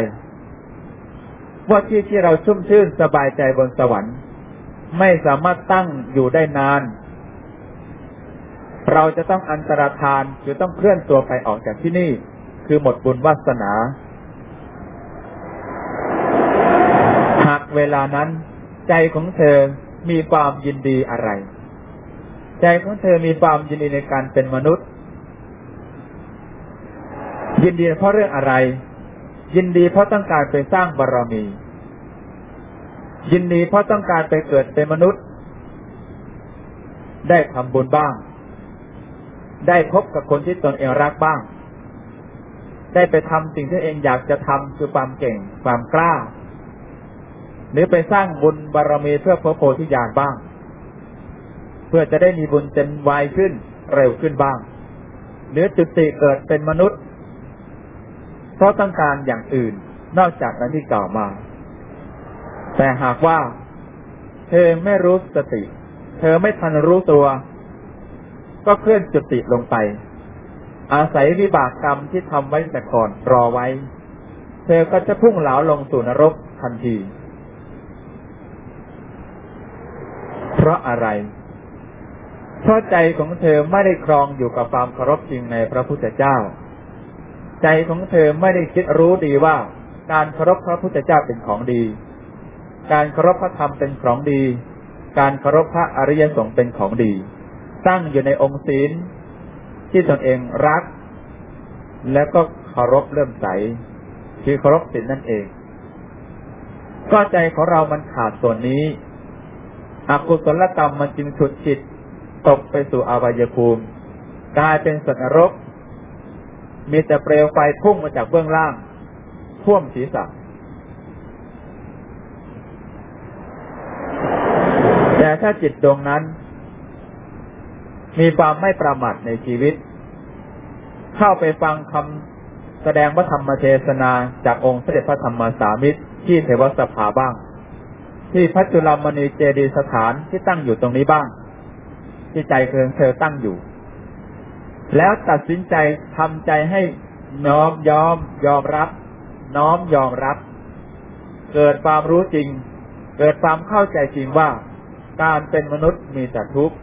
ว่าที่ที่เราชุ่มชื่นสบายใจบนสวรรค์ ไม่สามารถตั้งอยู่ได้นาน เราจะต้องอันตรธานคือต้องเคลื่อนตัวไปออกจากที่นี่ คือหมดบุญวาสนาหากเวลานั้น ใจของเธอมีความยินดีอะไร ใจของเธอมีความยินดีในการเป็นมนุษย์ ยินดีเพราะเรื่องอะไร ยินดีเพราะต้องการไปสร้างบารรมี ยินดีเพราะต้องการไปเกิดเป็นมนุษย์ ได้ทำบุญบ้าง ได้พบกับคนที่ตนเองรักบ้าง ได้ไปทำสิ่งที่เองอยากจะทำคือความเก่งความกล้า หรือไปสร้างบุญบารรมีเพื่อพระโพธิญาณบ้าง เพื่อจะได้มีบุญเต็มวัยขึ้นเร็วขึ้นบ้าง หรือจุติเกิดเป็นมนุษย์ เพราะต้องการอย่างอื่นนอกจากนั้นที่กล่าวมา แต่หากว่า เธอไม่รู้สติ เธอไม่ทันรู้ตัว ก็เคลื่อนจุติลงไป อาศัยวิบากกรรมที่ทำไว้แต่ก่อนรอไว้ เธอก็จะพุ่งเหลาลงสู่นรกทันที เพราะอะไร เพราะใจของเธอไม่ได้ครองอยู่กับความเคารพจริงในพระพุทธเจ้า ใจของเธอไม่ได้คิดรู้ดีว่า การเคารพพระพุทธเจ้าเป็นของดี การเคารพพระธรรมเป็นของดี การเคารพพระอริยสงฆ์เป็นของดี ตั้งอยู่ในองค์ศีลที่ตนเองรัก แล้วก็เคารพเริ่มใสคือเคารพศีลนั่นเอง ก็ใจของเรามันขาดส่วนนี้อกุศลกรรมมันจึงฉุดจิต ตกไปสู่อวัยภูมิกลายเป็นสัตว์นรก มีแต่เปลวไฟพุ่งมาจากเบื้องล่าง ท่วมศีรษะแต่ถ้าจิตดวงนั้น มีความไม่ประมาทในชีวิต เข้าไปฟังคำแสดงพระธรรมเทศนาจากองค์เสด็จพระธรรมสามิตรที่เทวสภาบ้าง ที่พัจุลมณีเจดีสถานที่ตั้งอยู่ตรงนี้บ้าง ที่ใจเคืองเธอตั้งอยู่ แล้วตัดสินใจทำใจให้น้อมยอม ยอมรับ น้อมยอมรับ เกิดความรู้จริง เกิดความเข้าใจจริงว่า การเป็นมนุษย์มีแต่ทุกข์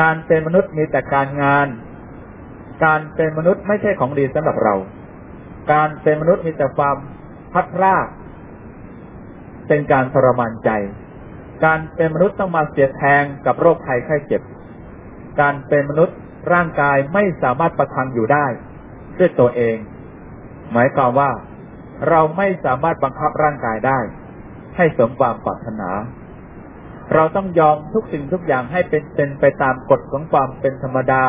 การเป็นมนุษย์มีแต่การงาน การเป็นมนุษย์ไม่ใช่ของดีสำหรับเรา การเป็นมนุษย์มีแต่ความพัดพลาดเป็นการทรมานใจ การเป็นมนุษย์ต้องมาเสียแทงกับโรคภัยไข้เจ็บ การเป็นมนุษย์ร่างกายไม่สามารถประทังอยู่ได้ด้วยตัวเอง หมายความว่าเราไม่สามารถบังคับร่างกายได้ ให้สมความปรารถนา เราต้องยอมทุกสิ่งทุกอย่างให้เป็นเป็นไปตามกฎของความเป็นธรรมดา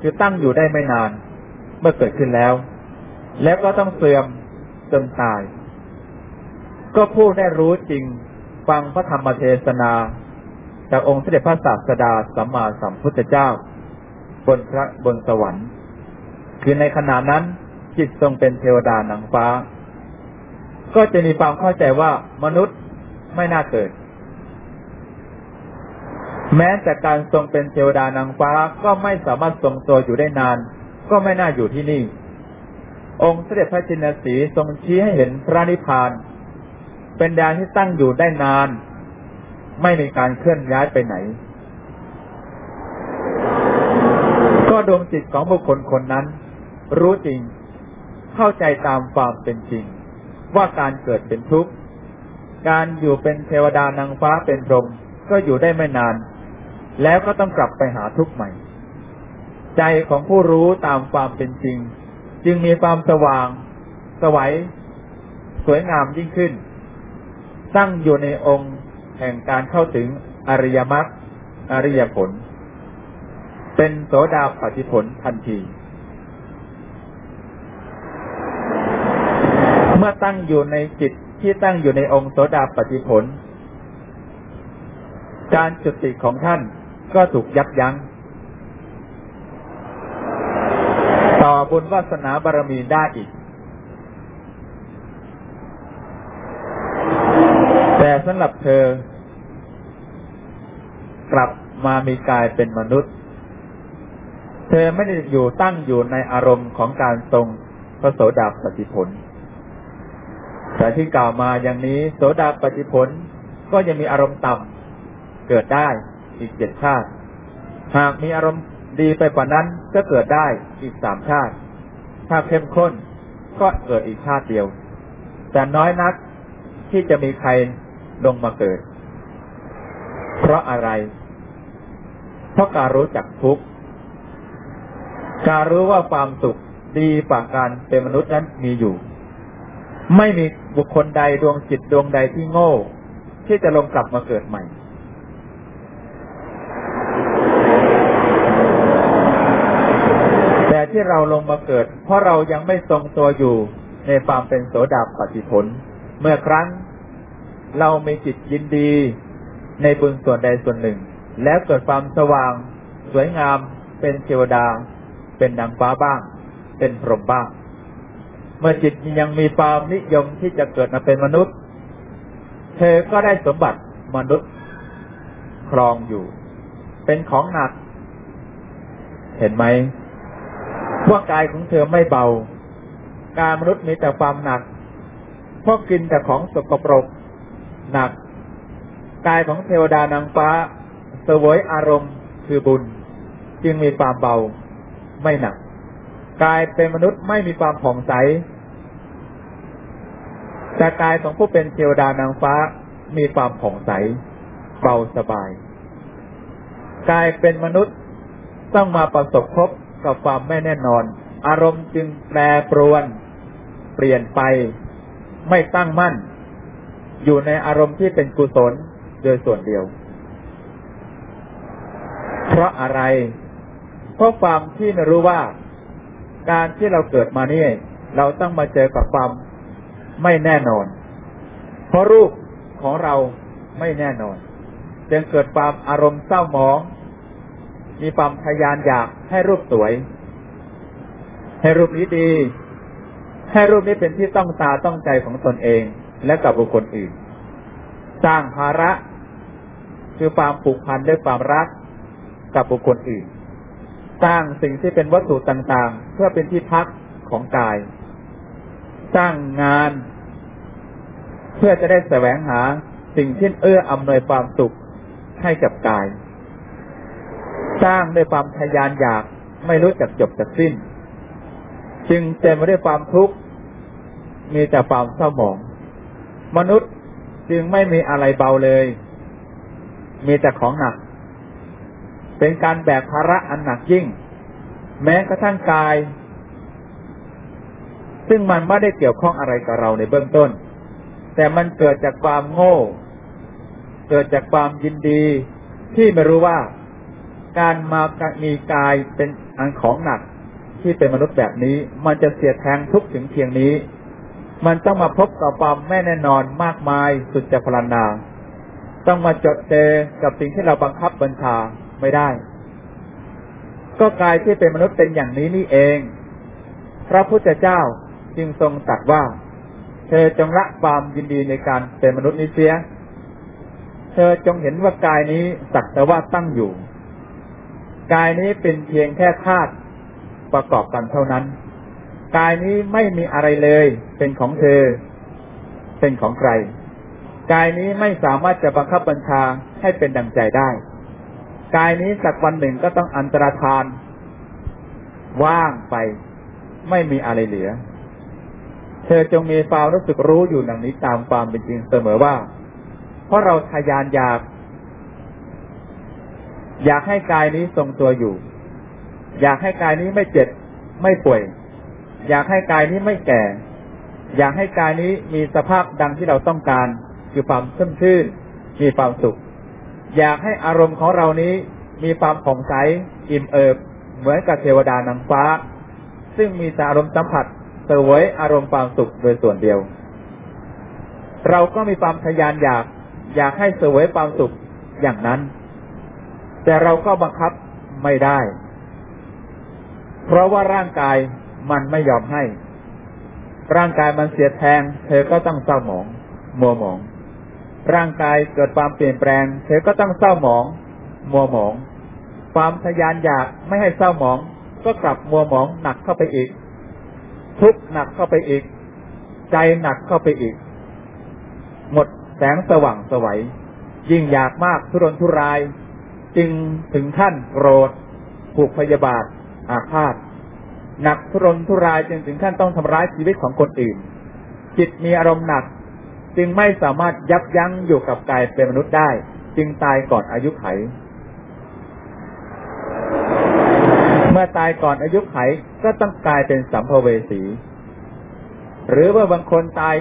คือตั้งอยู่ได้ไม่นาน เมื่อเกิดขึ้นแล้ว แล้วก็ต้องเสื่อมจนตาย ก็ผู้ได้รู้จริงฟังพระธรรมเทศนา จากองค์เสด็จพระศาสดาสัมมาสัมพุทธเจ้า บนพระบนสวรรค์ คือในขณะนั้นจิตทรงเป็นเทวดานางฟ้า ก็จะมีความเข้าใจว่ามนุษย์ไม่น่าเกิด แม้แต่การทรงเป็นเทวดานางฟ้าก็ไม่สามารถทรงตัวอยู่ได้นาน ก็ไม่น่าอยู่ที่นี่ องค์เสด็จพระจินสีทรงชี้ให้เห็นพระนิพพาน เป็นแดนที่ตั้งอยู่ได้นาน ไม่มีการเคลื่อนย้ายไปไหน ก็ดวงจิตของบุคคลคนนั้น รู้จริง เข้าใจตามความเป็นจริง ว่าการเกิดเป็นทุกข์ การอยู่เป็นเทวดานางฟ้าเป็นพรหมก็อยู่ได้ไม่นาน แล้วก็ต้องกลับไปหาทุกข์ใหม่ ใจของผู้รู้ตามความเป็นจริง จึงมีความสว่างสวัยสวยงามยิ่งขึ้น ตั้งอยู่ในองค์แห่งการเข้าถึงอริยมรรคอริยผล เป็นโสดาปฏิผลทันที เมื่อตั้งอยู่ในจิตที่ตั้งอยู่ในองค์โสดาปฏิผล การจุติของท่าน ก็ถูกยับยัง้งต่อบุญวาสนาบารมีได้อีก แต่สำหรับเธอ กลับมามีกายเป็นมนุษย์ เธอไม่ได้อยู่ตั้งอยู่ในอารมณ์ของการทรงพระโสดาปฏิผล แต่ที่กล่าวมาอย่างนี้ โสดาปฏิผลก็ยังมีอารมณ์ต่ำเกิดได้ อีกเจ็ดชาติ หากมีอารมณ์ดีไปกว่านั้นก็เกิดได้อีกสามชาติ ถ้าเข้มข้นก็เกิดอีกชาติเดียว แต่น้อยนักที่จะมีใครลงมาเกิด เพราะอะไร เพราะการรู้จักทุกข์การรู้ว่าความสุขดีปากการเป็นมนุษย์นั้นมีอยู่ ไม่มีบุคคลใดดวงจิตดวงใดที่โง่ ที่จะลงกลับมาเกิดใหม่ แต่ ที่เราลงมาเกิด เพราะเรายังไม่ทรงตัวอยู่ในความเป็นโสดาปฏิผล เมื่อครั้งเรามีจิตยินดีในบุญส่วนใดส่วนหนึ่ง แล้วเกิดความสว่าง สวยงามเป็นเทวดา เป็นนางฟ้าบ้าง เป็นพรหมบ้าง เมื่อจิตยังมีความนิยมที่จะเกิดมาเป็นมนุษย์ เธอก็ได้สมบัติมนุษย์ครองอยู่ เป็นของหนัก เห็นไหม ว่ากายของเธอไม่เบา การมนุษย์มีแต่ความหนักเพราะกินแต่ของสกปรก หนัก กายของเทวดานางฟ้าเสวยอารมณ์คือบุญ จึงมีความเบา ไม่หนัก กายเป็นมนุษย์ไม่มีความผ่องใสแต่กายของผู้เป็นเทวดานางฟ้ามีความผ่องใส เบาสบาย กายเป็นมนุษย์ต้องมาประสบพบ กับความไม่แน่นอน อารมณ์จึงแปรปรวน เปลี่ยนไป ไม่ตั้งมั่น อยู่ในอารมณ์ที่เป็นกุศลโดยส่วนเดียว เพราะอะไร เพราะความที่รู้ว่า การที่เราเกิดมานี่ เราต้องมาเจอกับความไม่แน่นอน เพราะรูปของเราไม่แน่นอน จึงเกิดความอารมณ์เศร้าหมอง มีความทยานอยากให้รูปสวย ให้รูปนี้ดี ให้รูปนี้เป็นที่ต้องตาต้องใจของตนเองและกับบุคคลอื่น สร้างภาระคือความผูกพันด้วยความรักกับบุคคลอื่น สร้างสิ่งที่เป็นวัตถุต่างๆ เพื่อเป็นที่พักของกาย สร้างงาน เพื่อจะได้แสวงหาสิ่งที่เอื้ออำนวยความสุขให้กับกาย สร้างด้วยความทยานอยากไม่รู้จักจบจักสิ้น จึงเต็มไปด้วยความทุกข์มีแต่ความเศร้าหมอง มนุษย์จึงไม่มีอะไรเบาเลย มีแต่ของหนัก เป็นการแบกภาระอันหนักยิ่ง แม้กระทั่งกาย ซึ่งมันไม่ได้เกี่ยวข้องอะไรกับเราในเบื้องต้น แต่มันเกิดจากความโง่ เกิดจากความยินดีที่ไม่รู้ว่า การมามีกายเป็นอันของหนักที่เป็นมนุษย์แบบนี้ มันจะเสียแทงทุกถึงเพียงนี้ มันต้องมาพบกับความไม่แน่นอนมากมายสุดจะพลันนา ต้องมาจดเจอกับสิ่งที่เราบังคับบัญชาไม่ได้ ก็กายที่เป็นมนุษย์เป็นอย่างนี้นี่เอง พระพุทธเจ้าจึงทรงตรัสว่า เธอจงละความยินดีในการเป็นมนุษย์นี้เสีย เธอจงเห็นว่ากายนี้สักแต่ว่าตั้งอยู่ กายนี้เป็นเพียงแค่ธาตุประกอบกันเท่านั้น กายนี้ไม่มีอะไรเลย เป็นของเธอ เป็นของใคร กายนี้ไม่สามารถจะบังคับบัญชาให้เป็นดังใจได้ กายนี้สักวันหนึ่งก็ต้องอันตรธาน ว่างไป ไม่มีอะไรเหลือ เธอจงมีความรู้สึกรู้อยู่ดังนี้ตามความเป็นจริงเสมอว่า เพราะเราทยานอยาก อยากให้กายนี้ทรงตัวอยู่ อยากให้กายนี้ไม่เจ็บไม่ป่วย อยากให้กายนี้ไม่แก่ อยากให้กายนี้มีสภาพดังที่เราต้องการ คือความชุ่มชื่น มีความสุข อยากให้อารมณ์ของเรานี้มีความผ่องใสอิ่มเอิบ เหมือนกับเทวดานางฟ้า ซึ่งมีแต่อารมณ์สัมผัสเสวยอารมณ์ความสุขโดยส่วนเดียว เราก็มีความทยานอยาก อยากให้เสวยความสุขอย่างนั้น แต่เราก็บังคับไม่ได้ เพราะว่าร่างกายมันไม่ยอมให้ ร่างกายมันเสียแทง เธอก็ต้องเศร้าหมอง มัวหมอง ร่างกายเกิดความเปลี่ยนแปลง เธอก็ต้องเศร้าหมอง มัวหมอง ความทยานอยากไม่ให้เศร้าหมอง ก็กลับมัวหมองหนักเข้าไปอีก ทุกข์หนักเข้าไปอีก ใจหนักเข้าไปอีก หมดแสงสว่างสวัยยิ่งอยากมากทุรนทุราย จึงถึงขั้นโกรธผูกพยาบาทอาฆาตหนักทุรนทุรายจึงถึงขั้นต้องทำร้ายชีวิตของคนอื่น จิตมีอารมณ์หนัก จึงไม่สามารถยับยั้งอยู่กับกายเป็นมนุษย์ได้ จึงตายก่อนอายุไข เมื่อตายก่อนอายุไขก็ต้องกลายเป็นสัมภเวสี หรือว่าบางคนตาย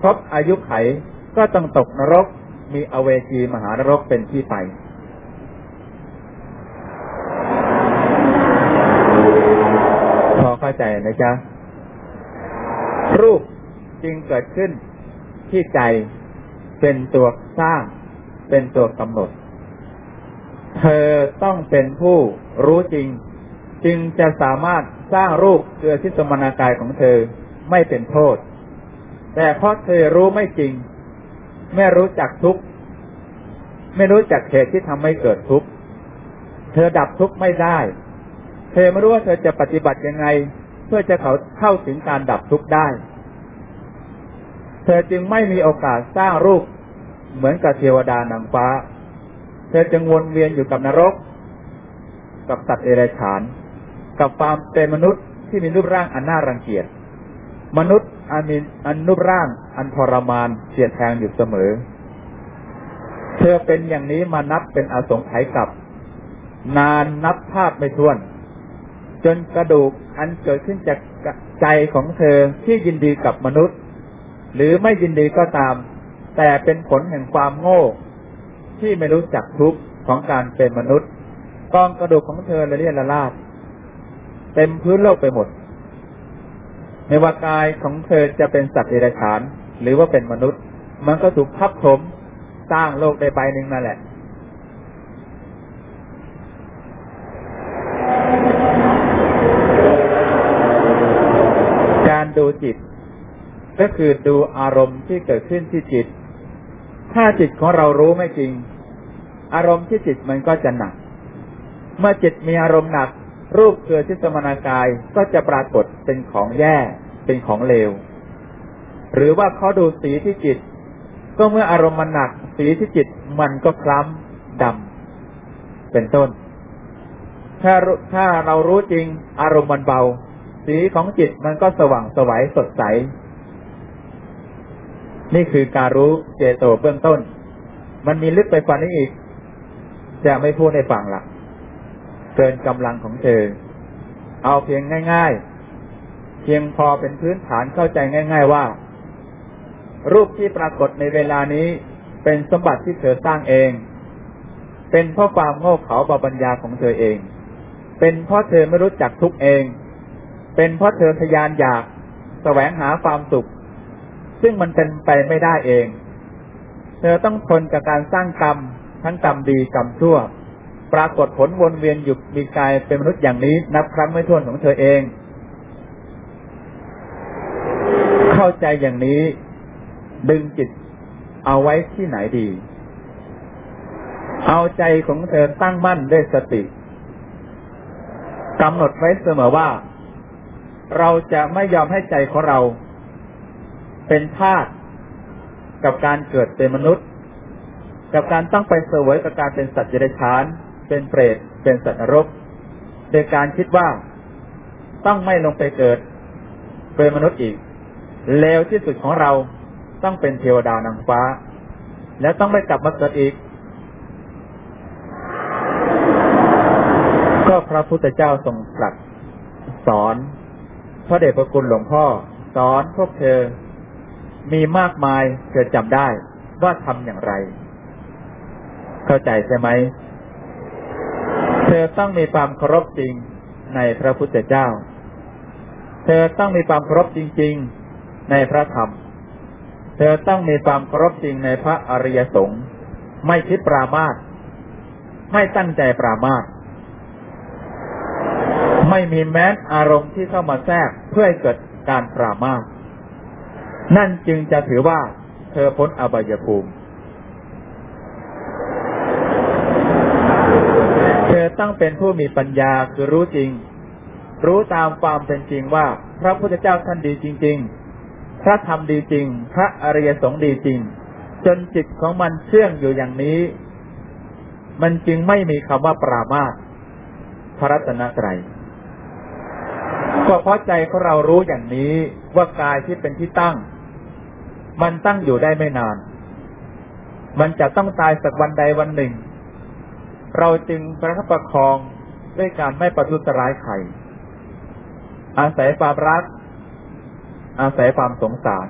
ครบอายุไขก็ต้องตกนรกมีอเวจีมหานรกเป็นที่ไป พอเข้า ใจนะจ๊ะ รูปจึงเกิดขึ้นที่ใจเป็นตัวสร้าง เป็นตัวกำหนด เธอต้องเป็นผู้รู้จริง จึงจะสามารถสร้างรูปเกือที่สมนากายของเธอไม่เป็นโทษ แต่เพราะเธอรู้ไม่จริง ไม่รู้จักทุกข์ไม่รู้จักเหตุที่ทำให้เกิดทุกข์เธอดับทุกข์ไม่ได้ เธอไม่รู้ว่าเธอจะปฏิบัติยังไง เพื่อจะเขาเข้าถึงการดับทุกข์ได้ เธอจึงไม่มีโอกาสสร้างรูปเหมือนกับเทวดานางฟ้า เธอจึงวนเวียนอยู่กับนรก กับสัตว์เอรัจฉาน กับความเป็นมนุษย์ที่มีรูปร่างอันน่ารังเกียจ มนุษย์อันมีอันรูปร่าง อันทรมานเสียดแทงอยู่เสมอ เธอเป็นอย่างนี้มานับเป็นอสงไขยกับ นานนับภาพไม่ถ้วน จนกระดูกอันเกิดขึ้นจากใจของเธอที่ยินดีกับมนุษย์ หรือไม่ยินดีก็ตาม แต่เป็นผลแห่งความโง่ ที่ไม่รู้จักทุกข์ของการเป็นมนุษย์กองกระดูกของเธอละเลียดละลาดเต็มพื้นโลกไปหมดไม่ว่ากายของเธอจะเป็นสัตว์เดรัจฉาน หรือว่าเป็นมนุษย์ มันก็ถูกทับถมสร้างโลกได้ใบหนึ่งนั่นแหละ การ ดูจิต ก็คือดูอารมณ์ที่เกิดขึ้นที่จิต ถ้าจิตของเรารู้ไม่จริง อารมณ์ที่จิตมันก็จะหนัก เมื่อจิตมีอารมณ์หนัก รูปเกิดที่สมนากายก็จะปรากฏเป็นของแย่เป็นของเลว หรือว่าเขาดูสีที่จิต ก็เมื่ออารมณ์มันหนัก สีที่จิตมันก็คล้ำดำเป็นต้นถ้าถ้าเรารู้จริง อารมณ์มันเบา สีของจิตมันก็สว่างสวัยสดใส นี่คือการรู้เจโตเบื้องต้น มันมีลึกไปกว่านี้อีก จะไม่พูดให้ฟังละเกินกำลังของเธอ เอาเพียงง่าย ๆ เพียงพอเป็นพื้นฐานเข้าใจง่าย ๆว่า รูปที่ปรากฏในเวลานี้เป็นสมบัติที่เธอสร้างเอง เป็นเพราะความโง่เขลาบาปัญญาของเธอเอง เป็นเพราะเธอไม่รู้จักทุกเอง เป็นเพราะเธอทยานอยากแสวงหาความสุข ซึ่งมันเป็นไปไม่ได้เอง เธอต้องทนกับการสร้างกรรม ทั้งกรรมดีกรรมชั่ว ปรากฏผลวนเวียนอยู่มีกายเป็นมนุษย์อย่างนี้ นับครั้งไม่ถ้วนของเธอเอง เข้าใจอย่างนี้ ดึงจิตเอาไว้ที่ไหนดี เอาใจของเธอตั้งมั่นด้วยสติกำหนดไว้เสมอว่า เราจะไม่ยอมให้ใจของเรา เป็นทาสกับการเกิดเป็นมนุษย์ กับการต้องไปเสวยกับการเป็นสัตว์เดรัจฉาน เป็นเปรตเป็นสัตว์นรกโดยการคิดว่าต้องไม่ลงไปเกิดเป็นมนุษย์อีกเลวที่สุดของเราต้องเป็นเทวดานางฟ้า และต้องไม่กลับมาเกิดอีก ก็พระพุทธเจ้าทรงตรัสสอน พระเดชพระคุณหลวงพ่อ สอนพวกเธอ มีมากมายเธอจำได้ว่าทำอย่างไร เข้าใจใช่ไหม เธอต้องมีความเคารพจริงในพระพุทธเจ้า เธอต้องมีความเคารพจริง ๆ ในพระธรรม เธอต้องมีความเคารพจริงในพระอริยสงฆ์ไม่คิดปรามาสไม่ตั้งใจปรามาส ไม่มีแม้อารมณ์ที่เข้ามาแทรกเพื่อให้เกิดการปรามาสนั่นจึงจะถือว่าเธอพ้นอบายภูมิ เธอต้องเป็นผู้มีปัญญาคือรู้จริง รู้ตามความเป็นจริงว่า พระพุทธเจ้าท่านดีจริง ๆ พระธรรมดีจริง พระอริยสงฆ์ดีจริง จนจิตของมันเชื่องอยู่อย่างนี้ มันจึงไม่มีคำว่าปรามาสพระรัตนตรัย ก็เพราะใจของเรารู้อย่างนี้ว่ากายที่เป็นที่ตั้ง มันตั้งอยู่ได้ไม่นาน มันจะต้องตายสักวันใดวันหนึ่ง เราจึงประคับประคองด้วยการไม่ประทุษร้ายใครอาศัยความรัก อาศัยความสงสาร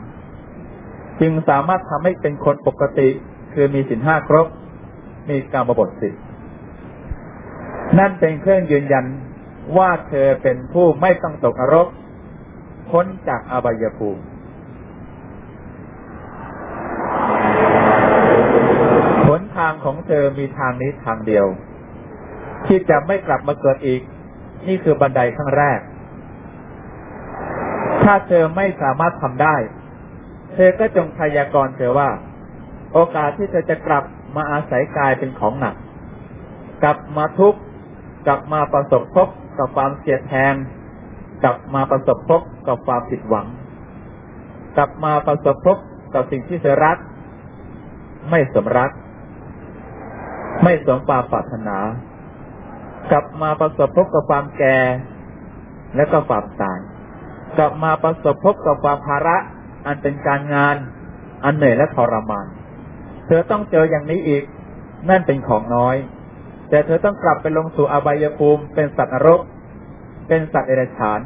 จึงสามารถทำให้เป็นคนปกติ คือมีสินห้าครบ มีการบทสิทธินั่นเป็นเครื่องยืนยัน ว่าเธอเป็นผู้ไม่ต้องตกนรกพ้นจากอบายภูมิผลทางของเธอมีทางนี้ทางเดียว ที่จะไม่กลับมาเกิดอีก นี่คือบันไดขั้งแรก ถ้าเธอไม่สามารถทำได้ เธอก็จงพยากรณ์เธอว่า โอกาสที่เธอจะกลับมาอาศัยกายเป็นของหนัก กลับมาทุกข์กลับมาประสบพบ กับความเสียดแทงกลับมาประสบพบกับความผิดหวัง กลับมาประสบพบกับสิ่งที่เธอรัก ไม่สมรัก ไม่สมความปรารถนา กลับมาประสบพบกับความแก่และก็ความตาย กลับมาประสบพบกับความภาระ อันเป็นการงาน อันเหนื่อยและทรมาน เธอต้องเจออย่างนี้อีก นั่นเป็นของน้อย แต่เธอต้องกลับไปลงสู่อบายภูมิ เป็นสัตว์นรก เป็นสัตว์เดรัจฉาน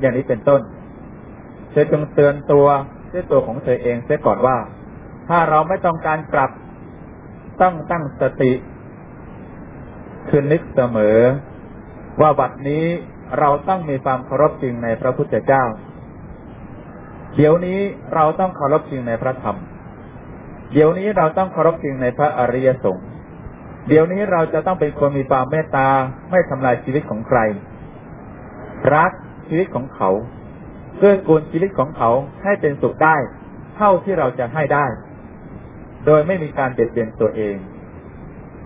อย่างนี้เป็นต้น เธอจงเตือนตัวด้วยตัวของเธอเองเสียก่อนว่า ถ้าเราไม่ต้องการกลับต้องตั้งสติคืนนึกเสมอ ว่าบัดนี้เราต้องมีความเคารพจริงในพระพุทธเจ้า เดี๋ยวนี้เราต้องเคารพจริงในพระธรรม เดี๋ยวนี้เราต้องเคารพจริงในพระอริยสงฆ์ เดี๋ยวนี้เราจะต้องเป็นคนมีความเมตตาไม่ทำลายชีวิตของใคร รักชีวิตของเขาเกื้อกูลชีวิตของเขาให้เป็นสุขได้ เท่าที่เราจะให้ได้ โดยไม่มีการเบียดเบียนตัวเอง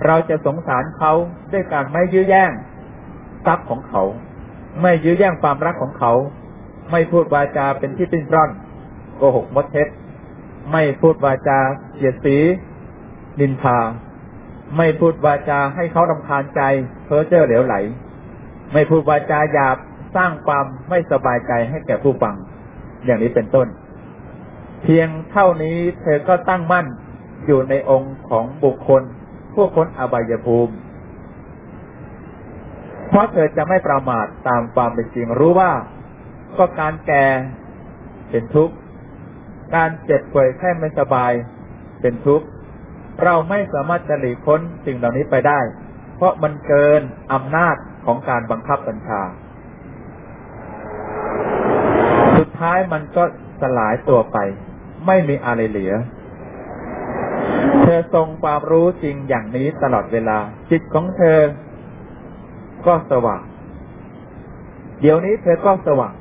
เราจะสงสารเขาด้วยการไม่ยื้อแย่งทรัพย์ของเขา ไม่ยื้อแย่งความรักของเขา ไม่พูดวาจาเป็นที่ปิ้นร่อนโกหกมดเท็จ ไม่พูดวาจาเสียดสีนินทา ไม่พูดวาจาให้เขารำคาญใจ เพ้อเจ้อเหลวไหล ไม่พูดวาจาหยาบสร้างความไม่สบายใจให้แก่ผู้ฟัง อย่างนี้เป็นต้น เพียงเท่านี้เธอก็ตั้งมั่นอยู่ในองค์ของบุคคล ผู้พ้นอบายภูมิ เพราะเธอจะไม่ประมาทตามความเป็นจริงรู้ว่า ก็การแก่เป็นทุกข์ การเจ็บป่วยแค่ไม่สบายเป็นทุกข์ เราไม่สามารถจะหลีกพ้นสิ่งเหล่านี้ไปได้ เพราะมันเกินอำนาจของการบังคับบัญชา สุดท้ายมันก็สลายตัวไป ไม่มีอะไรเหลือ เธอทรงความรู้จริงอย่างนี้ตลอดเวลา จิตของเธอ ก็สว่าง เดี๋ยวนี้เธอก็สว่าง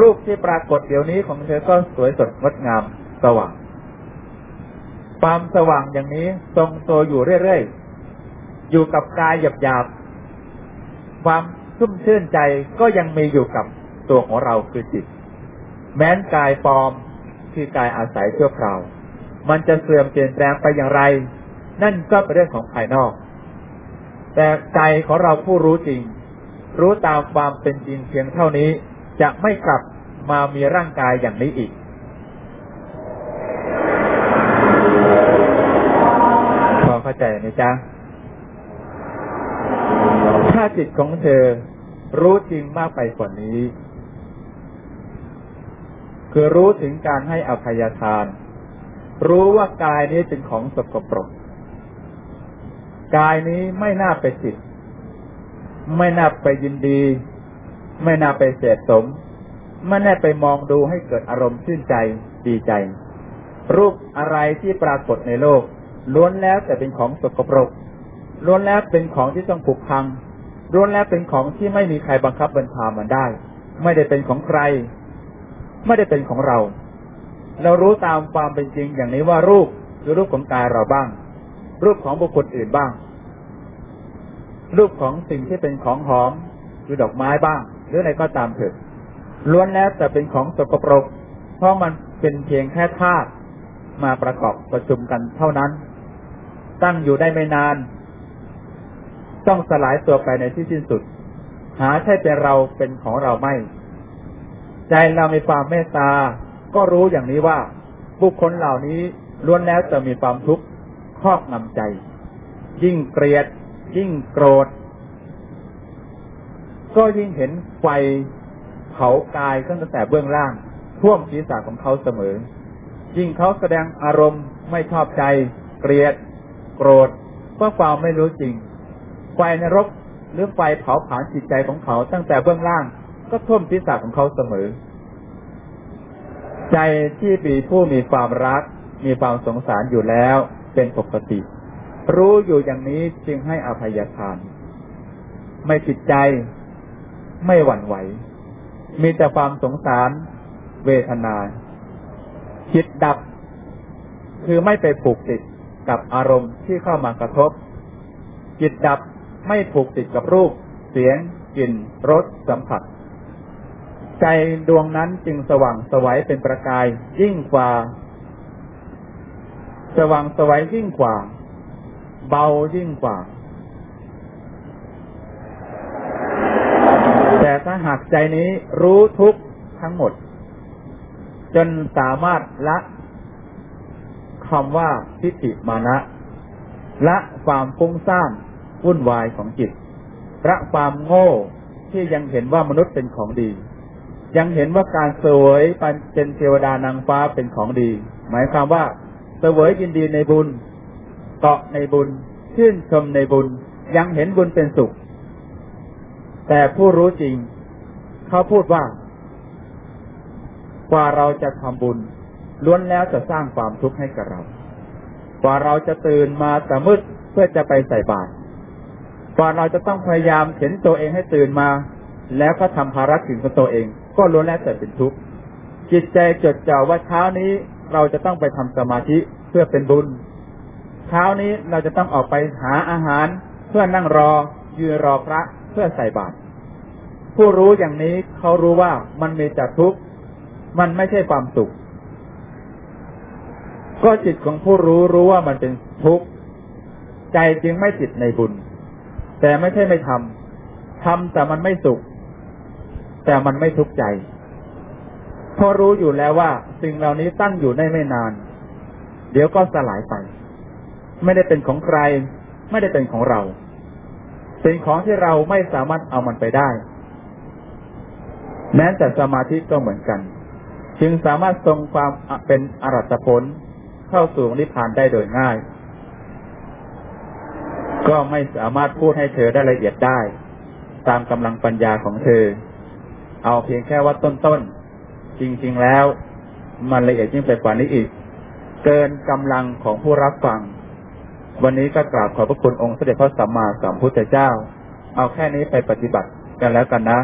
รูปที่ปรากฏเดี๋ยวนี้ของเธอก็สวยสดงดงามสว่าง ความสว่างอย่างนี้ทรงตัวอยู่เรื่อยๆ อยู่กับกายหยาบๆ ความชุ่มชื่นใจก็ยังมีอยู่กับตัวของเราคือจิต แม้นกายปลอมคือกายอาศัยชั่วคราว มันจะเสื่อมเปลี่ยนแปลงไปอย่างไร นั่นก็เป็นเรื่องของภายนอก แต่ใจของเราผู้รู้จริง รู้ตามความเป็นจริงเพียงเท่านี้ จะไม่กลับมามีร่างกายอย่างนี้อีกพอเข้า ใจไหมจ๊ะ ถ้าจิตของเธอรู้จริงมากไปกว่านี้ คือรู้ถึงการให้อภัยทาน รู้ว่ากายนี้เป็นของสกปรก กายนี้ไม่น่าไปติดไม่น่าไปยินดี ไม่น่าไปเสพสม ไม่น่าไปมองดูให้เกิดอารมณ์ชื่นใจดีใจ รูปอะไรที่ปรากฏในโลก ล้วนแล้วแต่เป็นของสกปรกล้วนแล้วเป็นของที่ต้องผุพังล้วนแล้วเป็นของที่ไม่มีใครบังคับบัญชามันได้ ไม่ได้เป็นของใคร ไม่ได้เป็นของเรา เรารู้ตามความเป็นจริงอย่างนี้ว่ารูปคือรูปของกายเราบ้าง รูปของบุคคลอื่นบ้าง รูปของสิ่งที่เป็นของหอมคือดอกไม้บ้าง หรืออะไรก็ตามเถิดล้วนแล้วแต่เป็นของสกปรก เพราะมันเป็นเพียงแค่ธาตุมาประกอบประชุมกันเท่านั้น ตั้งอยู่ได้ไม่นาน ต้องสลายตัวไปในที่สิ้นสุด หาใช่เป็นเราเป็นของเราไม่ ใจเรามีความเมตตา ก็รู้อย่างนี้ว่า บุคคลเหล่านี้ล้วนแล้วจะมีความทุกข์ครอบงำใจ ยิ่งเกลียด ยิ่งโกรธ ก็ยิ่งเห็นไฟเผากายตั้งแต่เบื้องล่าง ท่วมศีรษะของเขาเสมอ ยิ่งเขาแสดงอารมณ์ไม่ชอบใจ เกลียด โกรธเพราะความไม่รู้จริง ไฟนรกหรือไฟเผาผลาญจิตใจของเขา ตั้งแต่เบื้องล่างก็ท่วมศีรษะของเขาเสมอ ใจที่ปีผู้มีความรัก มีความสงสารอยู่แล้วเป็นปกติ รู้อยู่อย่างนี้จึงให้อภัยทาน ไม่ติดใจ ไม่หวั่นไหว มีแต่ความสงสาร เวทนาจิตดับ คือไม่ไปผูกติด กับอารมณ์ที่เข้ามากระทบ จิตดับไม่ผูกติดกับรูป เสียง กลิ่น รส สัมผัส ใจดวงนั้นจึงสว่างสวัยเป็นประกายยิ่งกว่า สว่างสวัยยิ่งกว่า เบายิ่งกว่า แต่ถ้าหากใจนี้รู้ทุกทั้งหมด จนสามารถละ คำว่าทิฏฐิมานะละความฟุ้งซ่านวุ่นวายของจิตระความโง่ที่ยังเห็นว่ามนุษย์เป็นของดี ยังเห็นว่าการเสวยเป็นเทวดานางฟ้าเป็นของดี หมายความว่าเสวยยินดีในบุญเกาะในบุญชื่นชมในบุญ ยังเห็นบุญเป็นสุข แต่ผู้รู้จริง เขาพูดว่า กว่าเราจะทำบุญ ล้วนแล้วจะสร้างความทุกข์ให้กับเรา กว่าเราจะตื่นมาแต่มืดเพื่อจะไปใส่บาตรก่อเราจะต้องพยายามเข็นตัวเองให้ตื่นมา แล้วก็ทำภารกิจของตัวเอง ก็ล้วนแล้วแต่เป็นทุกข์จิตใจจดจ่อว่าเช้านี้เราจะต้องไปทำสมาธิเพื่อเป็นบุญ เช้านี้เราจะต้องออกไปหาอาหาร เพื่อนั่งรอ ยืนรอพระเพื่อใส่บาตรผู้รู้อย่างนี้เขารู้ว่ามันมีแต่ทุกข์มันไม่ใช่ความสุข ก็จิตของผู้รู้รู้ว่ามันเป็นทุกข์ใจจึงไม่จิตในบุญ แต่ไม่ใช่ไม่ทำทำแต่มันไม่สุข แต่มันไม่ทุกข์ใจเพอรู้อยู่แล้วว่า สิ่งเหล่านี้ตั้งอยู่ได้ไม่นาน เดี๋ยวก็สลายไป ไม่ได้เป็นของใคร ไม่ได้เป็นของเรา เป็นของที่เราไม่สามารถเอามันไปได้ แม้แต่สมาธิก็เหมือนกัน จึงสามารถทรงความเป็นอรัตผล เข้าสู่นิพพานได้โดยง่าย ก็ไม่สามารถพูดให้เธอได้ละเอียดได้ ตามกำลังปัญญาของเธอ เอาเพียงแค่ว่าต้นๆจริง ๆแล้ว มันละเอียดยิ่งไปกว่านี้อีก เกินกำลังของผู้รับฟัง วันนี้ก็กราบขอบพระคุณองค์เสด็จพระสัมมาสัมพุทธเจ้า เอาแค่นี้ไปปฏิบัติกันแล้วกันนะ